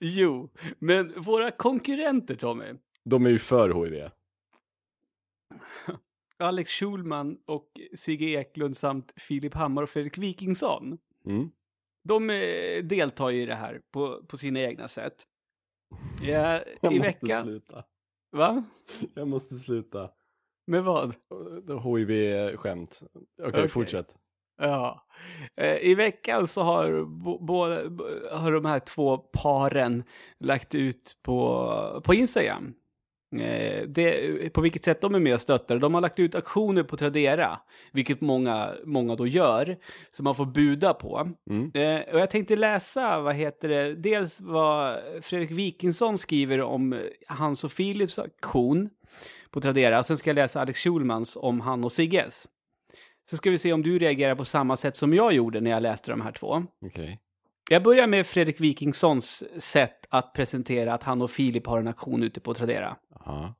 Jo, men våra konkurrenter Tommy, De är ju för HIV. Alex Schulman och Sigge Eklund samt Filip Hammar och Fredrik Wikingsson, Mm. De eh, deltar ju i det här på, på sina egna sätt. Ja, Jag I måste veckan, sluta. va? Jag måste sluta. Med vad? HIV-skämt. Okej, Okej. fortsätt. Ja. Eh, I veckan så har, har de här två paren lagt ut på, på Instagram. Eh, det, på vilket sätt de är med och stöttar. De har lagt ut aktioner på Tradera, vilket många, många då gör, som man får buda på. Mm. Eh, och jag tänkte läsa, vad heter det, dels vad Fredrik Wikingsson skriver om hans och Philips aktion på Tradera. Sen ska jag läsa Alex Schulmans om han och Sigges. Så ska vi se om du reagerar på samma sätt som jag gjorde när jag läste de här två. Okej. Jag börjar med Fredrik Wikingssons sätt att presentera att han och Filip har en aktion ute på Tradera. Ja.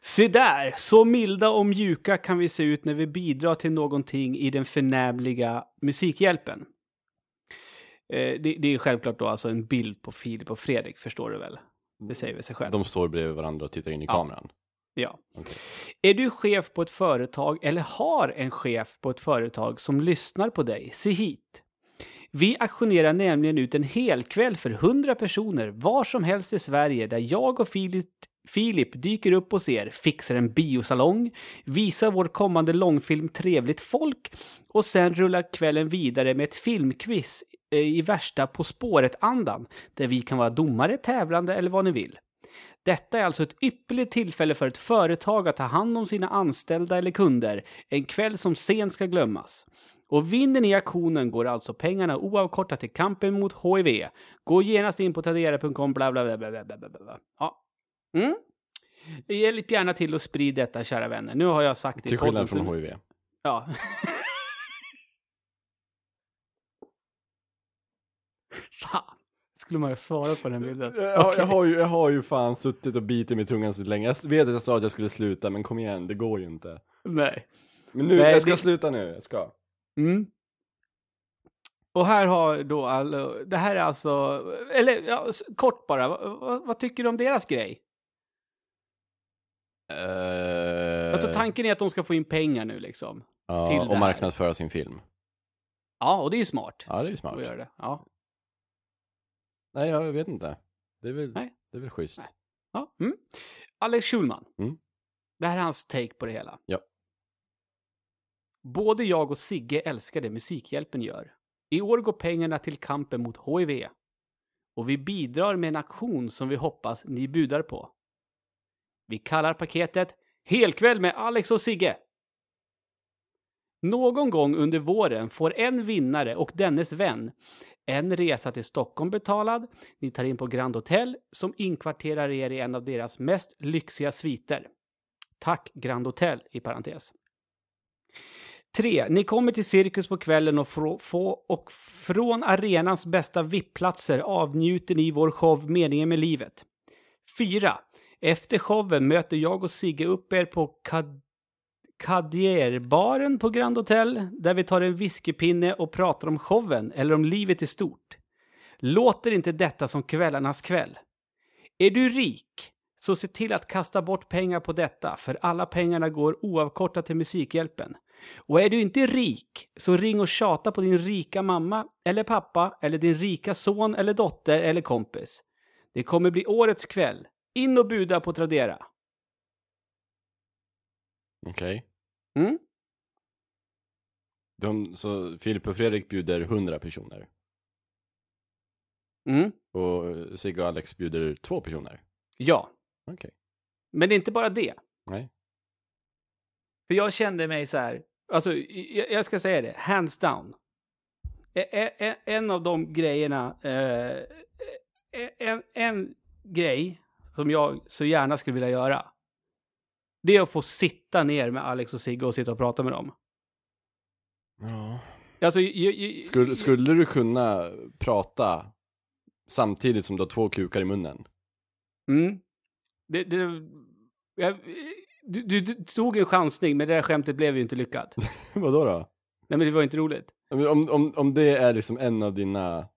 Se där, så milda och mjuka kan vi se ut när vi bidrar till någonting i den förnämliga Musikhjälpen. Eh, det, det är självklart då alltså en bild på Filip och Fredrik, förstår du väl? Det säger väl sig själv. De står bredvid varandra och tittar in i Ja. kameran. Ja. Okej. Är du chef på ett företag eller har en chef på ett företag som lyssnar på dig, se hit. Vi aktionerar nämligen ut en helkväll för 100 personer var som helst i Sverige där jag och Filip, Filip dyker upp hos er, fixar en biosalong, visar vår kommande långfilm Trevligt folk och sen rullar kvällen vidare med ett filmquiz eh, i värsta På spåret-andan där vi kan vara domare, tävlande eller vad ni vill. Detta är alltså ett ypperligt tillfälle för ett företag att ta hand om sina anställda eller kunder, en kväll som sent ska glömmas. Och vinner ni aktionen går alltså pengarna oavkortat till kampen mot HIV. Gå genast in på tradera.com bla bla bla bla bla bla. Ja. Mm. Hjälp gärna till att sprida detta kära vänner. Nu har jag sagt det Till skillnad från. HIV. Ja. fan. Skulle man ju svara på den bilden. Jag, okay. jag, har ju, jag har ju fan suttit och bitit mig i tungan så länge. Jag vet att jag sa att jag skulle sluta, men kom igen, det går ju inte. Nej. Men nu, Nej, jag ska det... sluta nu, jag ska. Mm. Och här har då alla, det här är alltså, eller ja, kort bara, vad, vad, tycker du om deras grej? Uh, Alltså tanken är att de ska få in pengar nu liksom. till ja, det och marknadsföra sin film. Ja, och det är ju smart. Ja, det är ju smart. Att göra det. Ja. Nej, jag vet inte. Det är väl, Nej. det är väl schysst. Nej. ja. Mm. Alex Schulman. Mm. Det här är hans take på det hela. Ja. Både jag och Sigge älskar det Musikhjälpen gör. I år går pengarna till kampen mot HIV. Och vi bidrar med en aktion som vi hoppas ni budar på. Vi kallar paketet Helkväll med Alex och Sigge. Någon gång under våren får en vinnare och dennes vän en resa till Stockholm betalad. Ni tar in på Grand Hotel som inkvarterar er i en av deras mest lyxiga sviter. Tack Grand Hotel i parentes. 3. Ni kommer till Cirkus på kvällen och, frå, få, och från arenans bästa VIP-platser avnjuter ni vår show Meningen med livet. 4. Efter showen möter jag och Sigge upp er på Kad Kadierbaren på Grand Hotel där vi tar en whiskypinne och pratar om showen eller om livet i stort. Låter inte detta som kvällarnas kväll? Är du rik? Så se till att kasta bort pengar på detta, för alla pengarna går oavkortat till Musikhjälpen. Och är du inte rik, så ring och tjata på din rika mamma eller pappa eller din rika son eller dotter eller kompis. Det kommer bli årets kväll. In och buda på Tradera. Okej. Mm? De, så Filip och Fredrik bjuder 100 personer. Mm? Och Sigge och Alex bjuder två personer. Ja. Okej. Men det är inte bara det. Nej. För jag kände mig så här, alltså jag, ska säga det, hands down. En av de grejerna, eh, en, en grej som jag så gärna skulle vilja göra, det är att få sitta ner med Alex och Sigge och sitta och prata med dem. Ja. Alltså, jag, jag, Skulle, skulle du kunna prata samtidigt som du har två kukar i munnen? Mm. Det, det, jag, du, du, du tog en chansning, men det där skämtet blev ju inte lyckat. Vadå då? Nej, men det var inte roligt. Om, om, om det är liksom en av dina...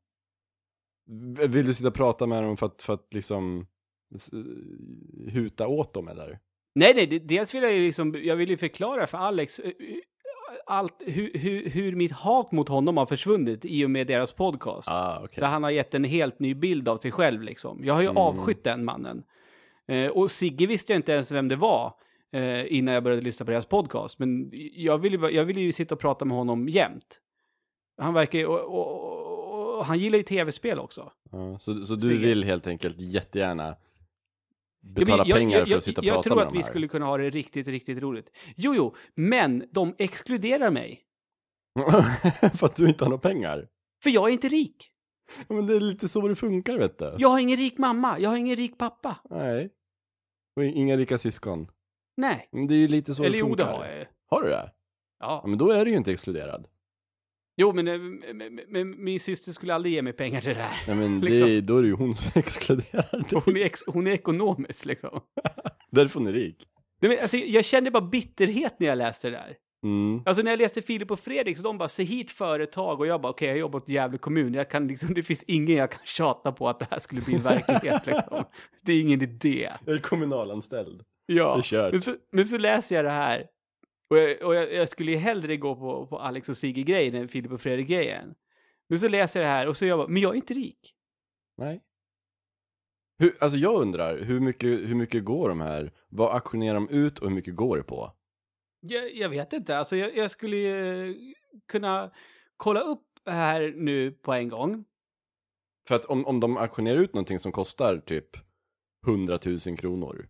Vill du sitta och prata med dem för att, för att liksom huta åt dem eller? Nej, nej, det- dels vill jag ju liksom, jag vill ju förklara för Alex eh, allt, hur, hur, hur mitt hat mot honom har försvunnit i och med deras podcast. Ah, okej. Där han har gett en helt ny bild av sig själv liksom. Jag har ju Mm. avskytt den mannen. Eh, och Sigge visste jag inte ens vem det var eh, innan jag började lyssna på deras podcast. Men jag ville, jag ville ju sitta och prata med honom jämt. Han verkar ju, och, och, och, han gillar ju tv-spel också. Ja, så, så du Sigge. vill helt enkelt jättegärna betala jag- pengar jag, för att sitta och jag, prata jag tror med att vi här? skulle kunna ha det riktigt, riktigt roligt. Jo, jo, men de exkluderar mig. för att du inte har några pengar? För jag är inte rik. Men det är lite så det funkar vet du. Jag har ingen rik mamma, jag har ingen rik pappa. Nej. Och inga rika syskon. Nej. Men det är ju lite så Eller det jo, det funkar. har jag ju. Har du det? Ja. Ja, men då är du ju inte exkluderad. Jo, men, eh, men, men min syster skulle aldrig ge mig pengar till det där. Nej, men Liksom. det, är- då är det ju hon som är exkluderad. Hon är, ex, hon är ekonomisk liksom. Därför hon är rik. Nej, men, alltså, jag kände bara bitterhet när jag läste det där. Mm. Alltså när jag läste Filip och Fredrik så de bara, se hit företag och jag bara, okej jag jobbar åt Gävle kommun, jag kan liksom, det finns ingen jag kan tjata på att det här skulle bli verklighet liksom. Det är ingen idé. Jag är kommunalanställd. Ja, men så, men så läser jag det här. Och, jag, och jag, jag skulle ju hellre gå på, på Alex och Sigge-grejen än Filip och Fredrik-grejen. Men så läser jag det här och så jag bara, men jag är inte rik. Nej. Hur, alltså jag undrar, hur mycket, hur mycket går de här? Vad auktionerar de ut och hur mycket går det på? Jag, jag vet inte, alltså jag, jag skulle ju kunna kolla upp här nu på en gång. För att om, om de auktionerar ut någonting som kostar typ 100 000 kronor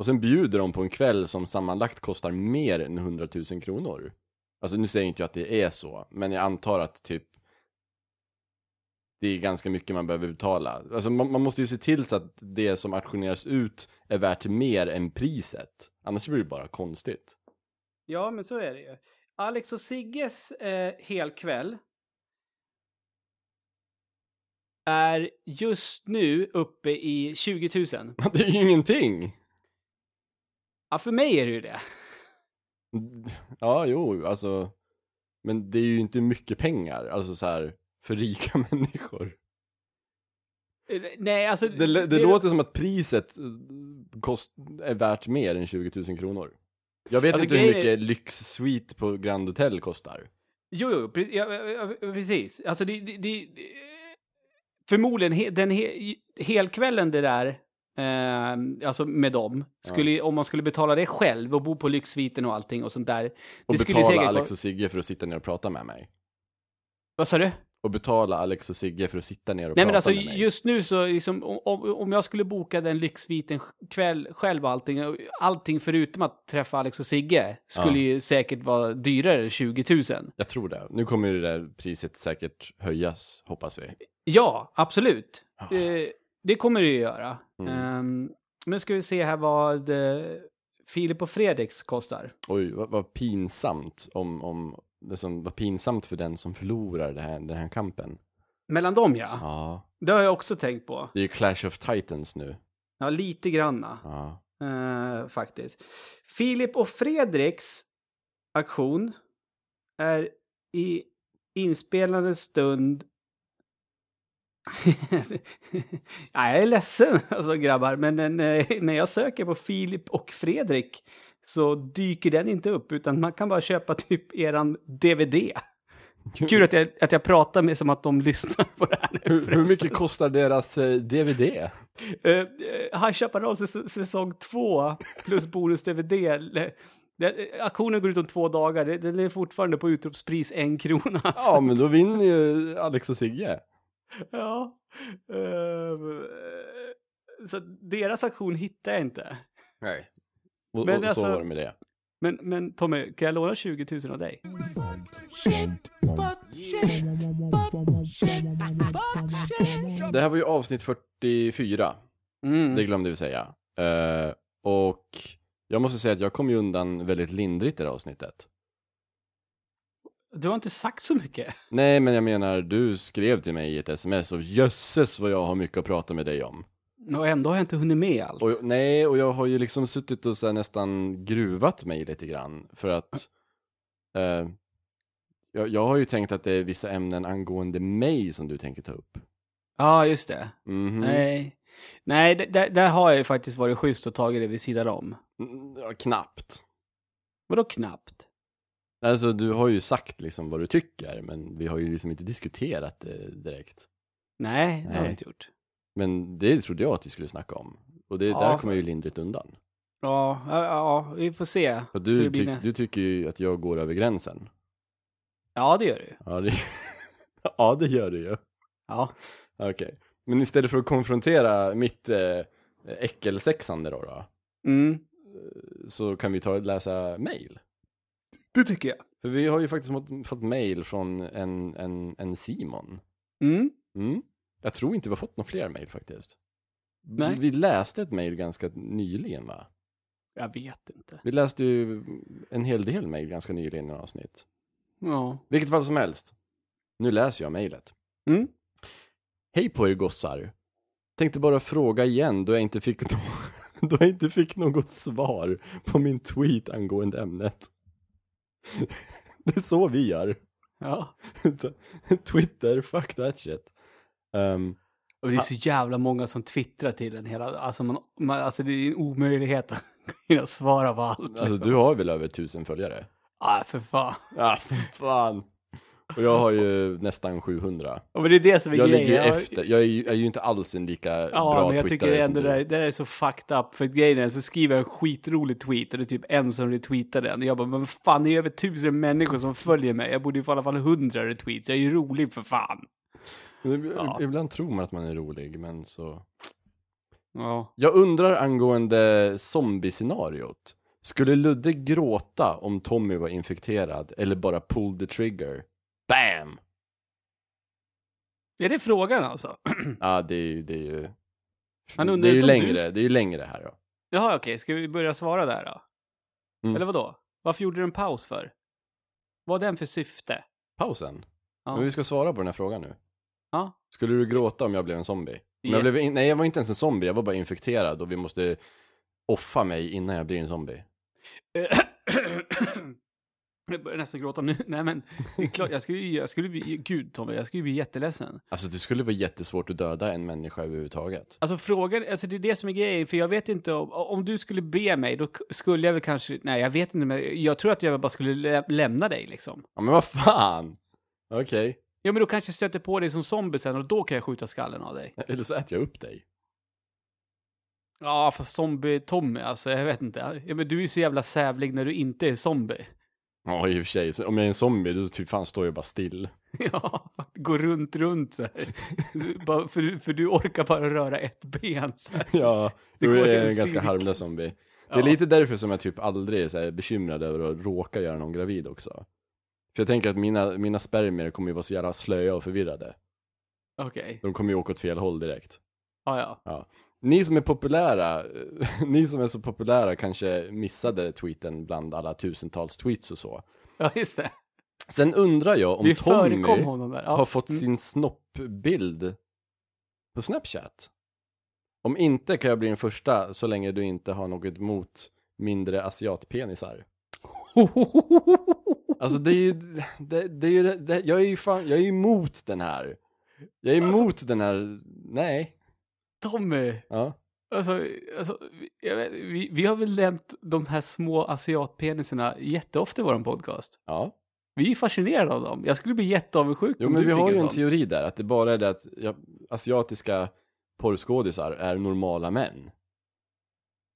och sen bjuder de på en kväll som sammanlagt kostar mer än 100 000 kronor. Alltså nu säger inte jag att det är så, men jag antar att typ det är ganska mycket man behöver betala. Alltså man, man måste ju se till så att det som auktioneras ut är värt mer än priset. Annars blir det bara konstigt. Ja, men så är det ju. Alex och Sigges eh, helkväll är just nu uppe i 20 000. Det är ju ingenting! Ja, för mig är det ju det. Ja, jo, alltså. Men det är ju inte mycket pengar, alltså så här för rika människor. Eh, Nej, alltså... Det, det, det låter som att priset eh, kost, är värt mer än 20 000 kronor. Jag vet Alltså, inte hur mycket lyxsuite på Grand Hotel kostar. Jo, jo, pre- ja, ja, precis. Alltså, det, det, det förmodligen he, den he, helkvällen det där, eh, alltså med dem, skulle, ju- om man skulle betala det själv och bo på lyxsviten och allting och sånt där. Och betala säkert Alex och Sigge för att sitta ner och prata med mig. Vad sa du? Och betala Alex och Sigge för att sitta ner och Nej prata men alltså med mig. just nu så liksom, om, om- jag skulle boka den lyxsviten kväll själv och allting, allting förutom att träffa Alex och Sigge skulle Ja. ju säkert vara dyrare än 20 000. Jag tror det. Nu kommer ju det där priset säkert höjas, hoppas vi. Ja, absolut. Ja. Eh, det kommer det ju göra. Mm. Ehm, men ska vi se här vad eh, Filip och Fredriks kostar. Oj, vad, vad pinsamt om, om det som var pinsamt för den som förlorar det här, den här kampen. Mellan dem ja. Ja. Det har jag också tänkt på. Det är ju Clash of Titans nu. Ja, lite granna. Ja. eh, faktiskt. Filip och Fredriks aktion är i inspelande stund ja, jag är ledsen, alltså grabbar, men eh, när jag söker på Filip och Fredrik så dyker den inte upp, utan man kan bara köpa typ eran DVD. Kul att jag, att jag pratar med som att de lyssnar på det här nu. Hur, hur mycket kostar deras eh, DVD? Uh, High Chaparral säs- säsong 2 plus bonus-DVD. Det- Auktionen går ut om två dagar. Det- Den är fortfarande på utropspris en krona. Ja, men då vinner ju Alex och Sigge. Ja. Ehm, så deras aktion hittar jag inte. Nej. Och, Men och så alltså- var det med det. Men, men Tommy, kan jag låna 20 000 av dig? Det här var ju avsnitt 44. Mm. Det glömde vi säga. Eh, och jag måste säga att jag kom ju undan väldigt lindrigt i det här avsnittet. Du har inte sagt så mycket. Nej, men jag menar, du skrev till mig i ett sms och jösses vad jag har mycket att prata med dig om. Och ändå har jag inte hunnit med allt. Och, nej, och jag har ju liksom suttit och så nästan gruvat mig lite grann för att eh, jag, jag har ju tänkt att det är vissa ämnen angående mig som du tänker ta upp. Ja, just det. Mhm. Nej. Nej, där, där har jag ju faktiskt varit schysst och tagit det vid sidan om. Mm, Ja, knappt. Vadå knappt? Alltså du har ju sagt liksom vad du tycker, men vi har ju liksom inte diskuterat det direkt. Nej, det har jag inte gjort. Men det trodde jag att vi skulle snacka om. Och det, Ja, där kommer ju lindrigt undan. Ja, ja, ja, vi får se. Hur du, tyck- näst- du tycker ju att jag går över gränsen. Ja, det gör du. Ja, det, ja, det gör du ju. Ja. Okej. Men istället för att konfrontera mitt eh, äckelsexande då, då, Mm. så kan vi ta och läsa mail. Det tycker jag. För vi har ju faktiskt fått, fått mail från en, en, en Simon. Mm. Mm. Jag tror inte vi har fått några fler mail faktiskt. Nej. Vi, läste ett mail ganska nyligen va? Jag vet inte. Vi läste ju en hel del mail ganska nyligen i avsnitt. Ja. Vilket fall som helst. Nu läser jag mejlet. Mm. Hej på er gossar. Tänkte bara fråga igen då jag inte fick, nå- då jag inte fick något svar på min tweet angående ämnet. Det är så vi gör. Ja. Twitter, fuck that shit. Ehm, Och det är så jävla många som twittrar till den hela, alltså, man, man, alltså det är en omöjlighet att hinna svara på allt. alltså du har väl över tusen följare? Ah, för fan. Ja, för fan. Och jag har ju nästan 700. Och men det är det som är Jag grejen. ligger ju Jag- efter. Jag är ju, jag är ju inte alls en lika Ja, bra men jag tycker ändå det, där, det där är så fucked up. För grejen är, så skriver jag en skitrolig tweet och det är typ en som retweetar den. Och jag bara, men fan det är över tusen människor som följer mig. Jag borde ju få i alla fall hundra retweets. Jag är ju rolig för fan. Ja. Ibland tror man att man är rolig, men så... Ja. Jag undrar angående zombiescenariot. Skulle Ludde gråta om Tommy var infekterad eller bara pull the trigger? Bam! Är det frågan alltså? Ja, det är ju... Det är ju, det är ju du längre, ska- det är ju längre här då. Jaha, okej. Ska vi börja svara där då? Mm. Eller vad då? Varför gjorde du en paus för? Vad är den för syfte? Pausen. Ja. Men vi ska svara på den här frågan nu. Ja. Skulle du gråta om jag blev en zombie? Om Ja. jag blev in... Nej, jag var inte ens en zombie, jag var bara infekterad och vi måste offa mig innan jag blir en zombie. Jag börjar nästan gråta nu. Nej men, det är klart, jag skulle ju, jag skulle bli, gud Tommy, jag skulle bli jätteledsen. Alltså det skulle vara jättesvårt att döda en människa överhuvudtaget. Alltså frågan, alltså det är det som är grejen, för jag vet inte om, om du skulle be mig, då skulle jag väl kanske, nej jag vet inte, men jag tror att jag bara skulle lä lämna dig liksom. Ja men vad fan! Okej. Ja men då kanske jag stöter på dig som zombie sen och då kan jag skjuta skallen av dig. Eller så äter jag upp dig. Ja, fast zombie-Tommy, alltså jag vet inte. Ja, men du är ju så jävla sävlig när du inte är zombie. Ja i och för sig, Så om jag är en zombie då typ fan står jag bara still. Ja, gå runt, runt så här. Bara för, för du orkar bara röra ett ben så här. Ja, Det går är i en en ganska cirkel. harmlös zombie. Det är Ja. lite därför som jag typ aldrig är så här bekymrad över att råka göra någon gravid också. För jag tänker att mina, mina spermier kommer ju vara så jävla slöa och förvirrade. Okej, De kommer ju åka åt fel håll direkt. ja ja. Ni som är populära, ni som är så populära kanske missade tweeten bland alla tusentals tweets och så. Ja, just det. Sen undrar jag om Vi Tommy. Ja. har fått Mm. sin snoppbild på Snapchat. Om inte kan jag bli den första så länge du inte har något emot mindre asiatpenisar. Alltså det är ju, det, det är ju, det, jag är ju fan, jag är emot den här. Jag är emot den här, nej. Tommy! Ja. Alltså, alltså vet, vi, vi har väl nämnt de här små asiatpenisarna jätteofta i vår podcast. Ja. Vi är fascinerade av dem. Jag skulle bli jätteavundsjuk Jo om men du vi fick har ju en sån. teori där, att det bara är det att ja, asiatiska porrskådisar är normala män.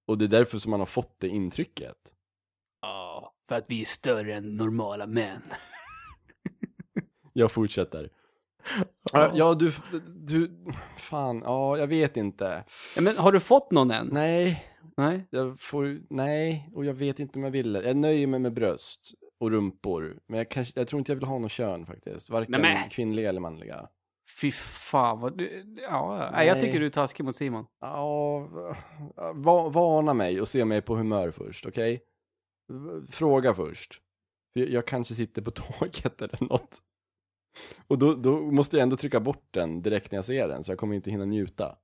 Och det är därför som man har fått det intrycket. Ja, för att vi är större än normala män. Jag fortsätter. Ja, ja du, du, fan, ja jag vet inte. Ja, men har du fått någon än? Nej, Nej. jag får, nej, och jag vet inte om jag vill. Jag nöjer mig med bröst och rumpor. Men jag, kanske, jag tror inte jag vill ha något kön faktiskt. Varken Nej, men- kvinnliga eller manliga. Fy fan vad du... Ja, nej. jag tycker du är taskig mot Simon. Ja, va, varna mig och se mig på humör först, okej? Fråga först. För Jag, jag kanske sitter på tåget eller något. Och då, då måste jag ändå trycka bort den direkt när jag ser den, så jag kommer inte hinna njuta.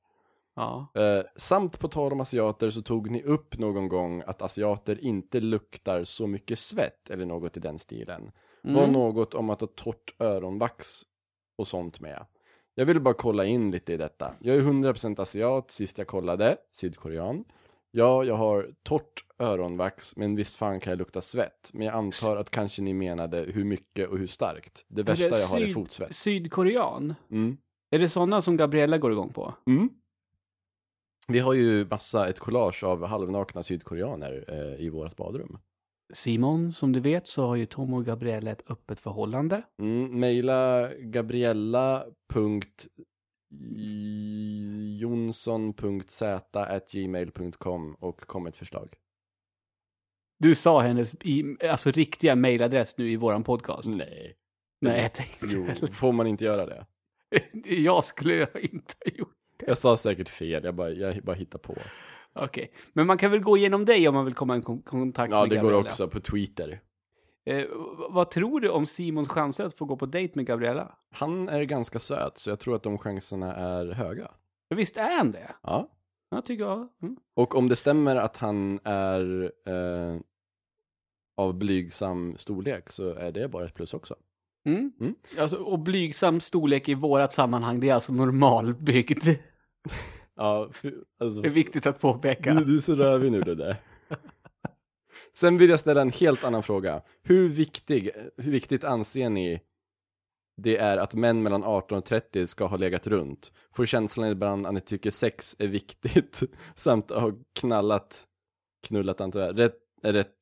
Ja. Eh, samt på tal om asiater så tog ni upp någon gång att asiater inte luktar så mycket svett eller något i den stilen. Var Mm. något om att ha torrt öronvax och sånt med. Jag ville bara kolla in lite i detta. Jag är 100% asiat sist jag kollade, sydkorean. Ja, jag har torrt öronvax, men visst fan kan jag lukta svett. Men jag antar att kanske ni menade hur mycket och hur starkt. Det värsta det jag har är fotsvett. Sydkorean? Mm. Är det sådana som Gabriella går igång på? Mm. Vi har ju massa, ett collage av halvnakna sydkoreaner eh, i vårt badrum. Simon, som du vet så har ju Tom och Gabriella ett öppet förhållande. Mm, maila gabriella.jonsson.z.gmail.com och kom ett förslag. Du sa hennes i, alltså, riktiga mailadress nu i våran podcast. Nej. Nej, jag tänkte Jo, får man inte göra det? Jag skulle inte ha gjort Jag sa säkert fel, jag bara, jag bara hittar på. Okej, men man kan väl gå igenom dig om man vill komma i kon- kontakt Ja, med det går också på Twitter. Eh, vad tror du om Simons chanser att få gå på dejt med Gabriella? Han är ganska söt, så jag tror att de chanserna är höga. Visst är han det? Ja. Jag tycker jag. Mm. Och om det stämmer att han är eh, av blygsam storlek så är det bara ett plus också. Mm. Mm. Alltså, och blygsam storlek i vårat sammanhang, det är alltså normalbyggd. Ja, alltså, Det är viktigt att påpeka. du, du är så rövig nu det där. Sen vill jag ställa en helt annan fråga. Hur, viktig, hur viktigt anser ni det är att män mellan 18 och 30 ska ha legat runt? Får känslan ibland att ni tycker sex är viktigt samt att ha knallat, knullat antar jag, rätt, är rätt,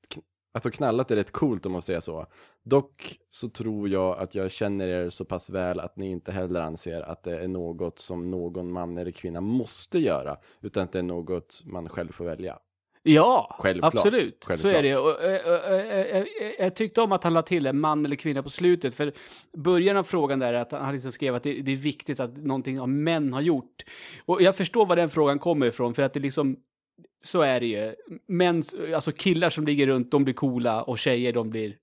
att ha knallat är rätt coolt om man säger så. Dock så tror jag att jag känner er så pass väl att ni inte heller anser att det är något som någon man eller kvinna måste göra, utan att det är något man själv får välja. Ja, Självklart. absolut. Så Självklart. är det. Och, eh, eh, eh, jag tyckte om att han la till en man eller kvinna på slutet. För början av frågan där är att han liksom skrev att det, det är viktigt att någonting av män har gjort. Och jag förstår var den frågan kommer ifrån. För att det liksom, så är det ju. Män, alltså killar som ligger runt, de blir coola och tjejer, de blir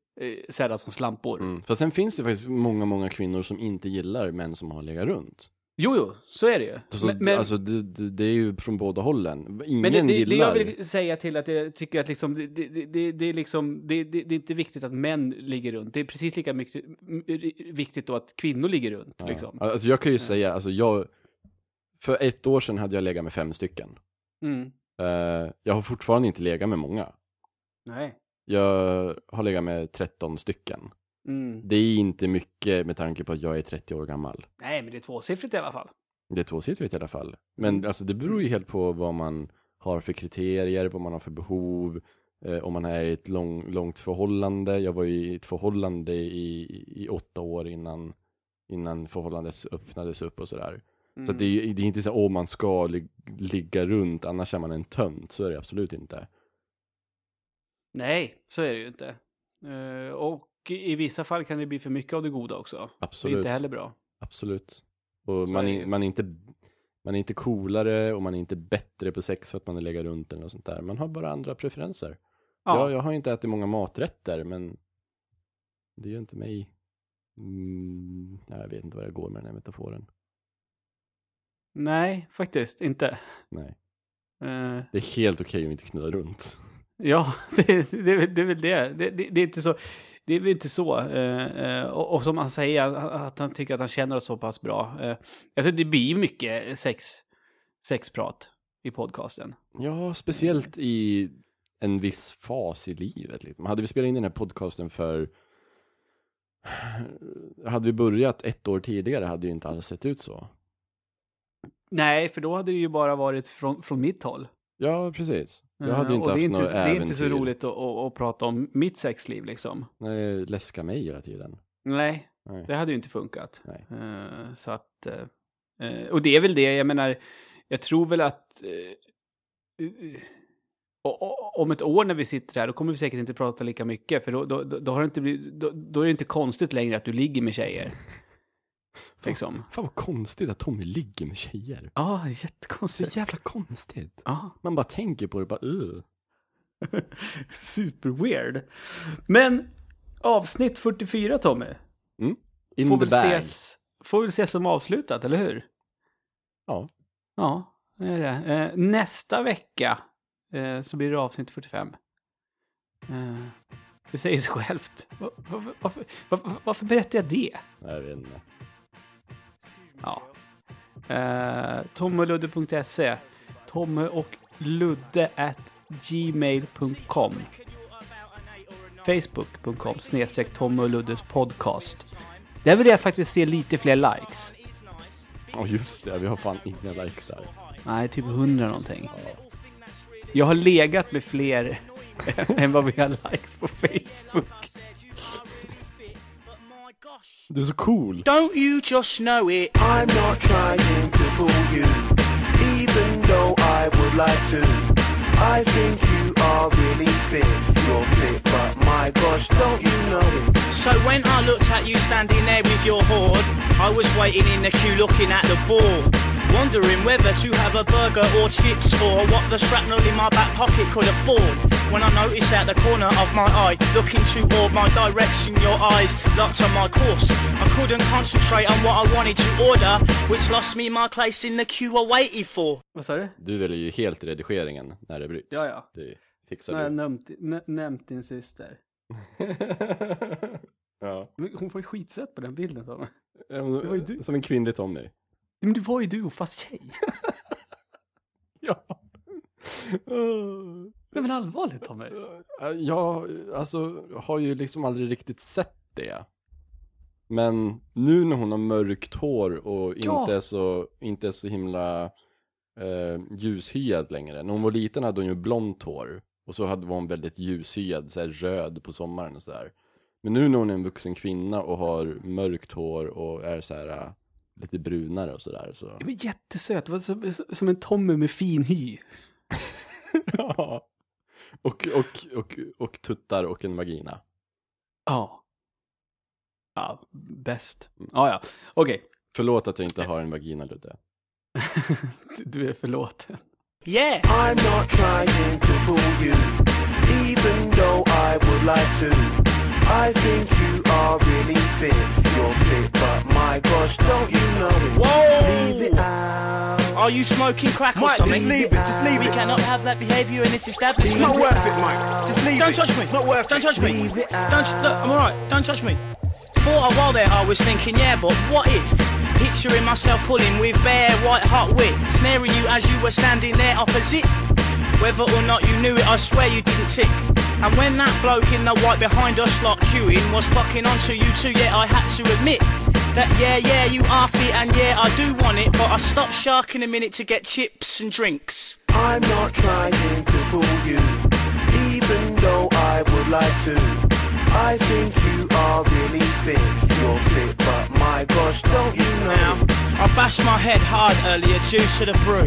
sedda som slampor. Mm. Fast sen finns det faktiskt många, många kvinnor som inte gillar män som har legat runt. Jo, jo, så är det ju. Så, men, alltså det, det, är ju från båda hållen. Ingen men det, det, det gillar... jag vill säga till att jag tycker att liksom, det, det, är liksom, det, är inte viktigt att män ligger runt. Det är precis lika mycket viktigt då att kvinnor ligger runt. Ja. Liksom. Alltså jag kan ju säga, alltså jag... För ett år sedan hade jag legat med fem stycken. Mm. Eh, jag har fortfarande inte legat med många. Nej. Jag har legat med 13 stycken. Mm. Det är inte mycket med tanke på att jag är 30 år gammal. Nej, men det är tvåsiffrigt i alla fall. Det är tvåsiffrigt i alla fall. Men alltså det beror ju helt på vad man har för kriterier, vad man har för behov, eh, om man är i ett lång, långt förhållande. Jag var ju i ett förhållande i, i åtta år innan, innan förhållandet öppnades upp och sådär. Mm. Så det, är, det är inte så att man ska li, ligga runt, annars är man en tönt. Så är det absolut inte. Nej, så är det ju inte. Eh, och i vissa fall kan det bli för mycket av det goda också. Det är Absolut. inte heller bra. Absolut. Och man är man, är inte, man är inte coolare och man är inte bättre på sex för att man är lägger runt eller något sånt där. Man har bara andra preferenser. Ja. Jag, jag har inte ätit många maträtter, men det gör inte mig... Mm, jag vet inte vad det går med den här metaforen. Nej, faktiskt inte. Nej. Eh, Det är helt okej om vi inte knullar runt. Ja, det, det, det är väl det. Det, det. det är inte så... det är väl inte så. Eh, eh, och, och som han säger, att- han tycker att han känner oss så pass bra. Eh, alltså det blir mycket sex, sexprat i podcasten. Ja, speciellt i en viss fas i livet. Liksom. Hade vi spelat in den här podcasten för... Hade vi börjat ett år tidigare hade det ju inte alls sett ut så. Nej, för då hade det ju bara varit från, från mitt håll. Ja, precis. Jag Eh, hade ju inte och det är haft inte, något det är inte så äventyr. roligt att, att, att prata om mitt sexliv liksom. Nej, läska mig hela tiden. Nej, Nej. det hade ju inte funkat. Eh, så att, eh, eh, och det är väl det, jag menar, jag tror väl att eh, eh, o- o- om ett år när vi sitter här, då kommer vi säkert inte prata lika mycket, för då, då, då, då, har det inte blivit, då, då är det inte konstigt längre att du ligger med tjejer. liksom. Fan vad konstigt att Tommy ligger med tjejer. Ja, ah, Det är jättekonstigt. jävla konstigt. Ja. Man bara tänker på det, bara uh. Super weird. Men avsnitt 44, Tommy, In får the väl, bag. ses, får väl ses som avslutat, eller hur? Ja. Ja, det är det. Eh, nästa vecka eh, så blir det avsnitt 45. Eh, det säger sig självt. Va- va- Varför, varför, varför berättar jag det? Jag vet inte. Ja. Eh, Tommeludde.se Tomme och Ludde at gmail.com Facebook.com snedstreck Tomme och Luddes podcast. Där vill jag faktiskt se lite fler likes. Ja just det, vi har fan inga likes där. Nej, typ 100 någonting. Jag har legat med fler än vad vi har likes på Facebook. Du är så cool! Don't you just know it? I'm not trying to pull you, even though I would like to. I think you are really fit. You're fit, but my gosh, don't you know it? So when I looked at you standing there with your horde, I was waiting in the queue looking at the board. Wondering whether to have a burger or chips or what the shrapnel in my back pocket could afford. When I noticed out the corner of my eye, looking toward my direction, your eyes locked on my course. I couldn't concentrate on what I wanted to order, which lost me my place in the queue I waited for. Vad sa du? Du väljer ju helt redigeringen när det bryts. Ja, ja. Det fixar jag du. nämnt, nä- nämnt din syster. ja. Hon var ju skitsöt på den bilden Tommy. Ja. Som en kvinnlig Tommy. Men det var ju du fast tjej. Ja. Nej men allvarligt Tommy. Jag alltså, har ju liksom aldrig riktigt sett det. Men nu när hon har mörkt hår och Ja. inte, är så, inte är så himla eh, ljushyad längre. När hon var liten hade hon ju blont hår. Och så hade var hon väldigt ljushyad, så här röd på sommaren och sådär. Men nu när hon är en vuxen kvinna och har mörkt hår och är så här lite brunare och sådär så. Ja, Men jättesöt, var som, som en Tommy med fin hy. ja. Och, och, och, och tuttar och en vagina. Ja. Ja, bäst. Ja, ja. Okej. Förlåt att jag inte har en vagina Ludde. Du är förlåten. Yeah! I'm not trying to pull you, even though I would like to. I think you are really fit. You're fit, but my gosh, don't you know it? Leave it Whoa! out. Are you smoking crack or Mike, something? just leave it, just leave We it. cannot have that behaviour in this establishment. It's not worth it, Mike. Just leave Don't it. touch me. It's not worth Don't it. touch me. Leave it out. Don't look. I'm alright. Don't touch me. For a while there, I was thinking, yeah, but what if? Picturing myself pulling with bare white hot wit, snaring you as you were standing there opposite. Whether or not you knew it, I swear you didn't tick. And when that bloke in the white behind us, like queuing, was fucking onto you too, yeah, I had to admit that yeah, yeah, you are fit, and yeah, I do want it, but I stopped sharking a minute to get chips and drinks. I'm not trying to pull you, even though I would like to. I think you really. You're fit, but my gosh, don't you know? now. I bashed my head hard earlier due to the brew.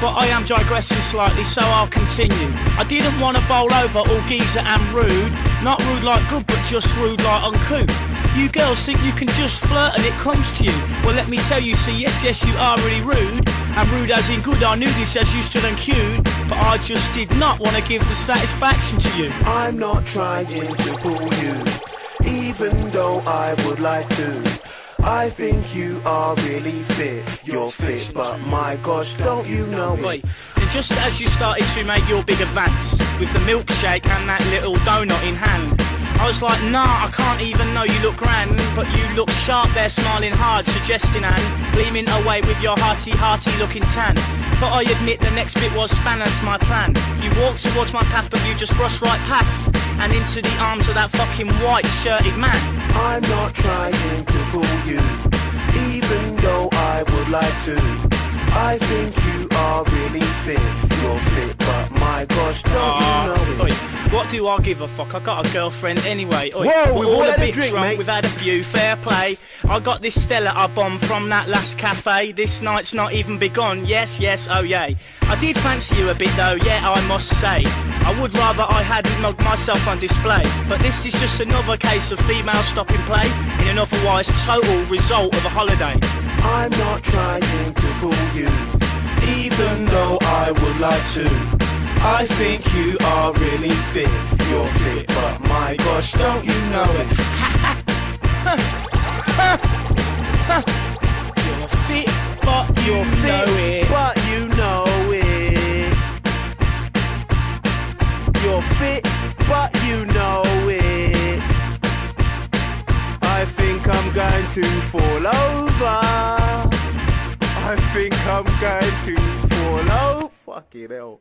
But I am digressing slightly, so I'll continue. I didn't want to bowl over all geezer and rude. Not rude like good, but just rude like uncouth. You girls think you can just flirt and it comes to you. Well, let me tell you, see, yes, yes, you are really rude. And rude as in good, I knew this as you stood and queued. But I just did not want to give the satisfaction to you. I'm not trying to pull you, even though I would like to. I think you are really fit. You're fit, but my gosh, don't you know it? and just as you started to make your big advance with the milkshake and that little donut in hand, I was like, nah, I can't even know you look grand, but you look sharp there, smiling hard, suggesting and gleaming away with your hearty, hearty looking tan. But I admit the next bit was Spanish, my plan. You walked towards my path, but you just brushed right past and into the arms of that fucking white shirted man. I'm not trying to pull you, even though I would like to. I think you are really fit. You're fit, but my gosh, don't Ah, you know oi, what do I give a fuck? I got a girlfriend anyway. Oi, Whoa, we're we've all had a bit drink, drunk. mate. We've had a few. Fair play. I got this Stella I bombed from that last cafe. This night's not even begun. Yes, yes, oh yay. I did fancy you a bit though. Yeah, I must say. I would rather I hadn't mugged myself on display. But this is just another case of female stopping play in an otherwise total result of a holiday. I'm not trying to pull you, even though I would like to. I think you are really fit. You're fit, but my gosh, don't you know it? You're fit, but you're know it. but you know it. You're fit, but you know it. I think I'm going to fall over. I think I'm going to fall over. Fucking hell.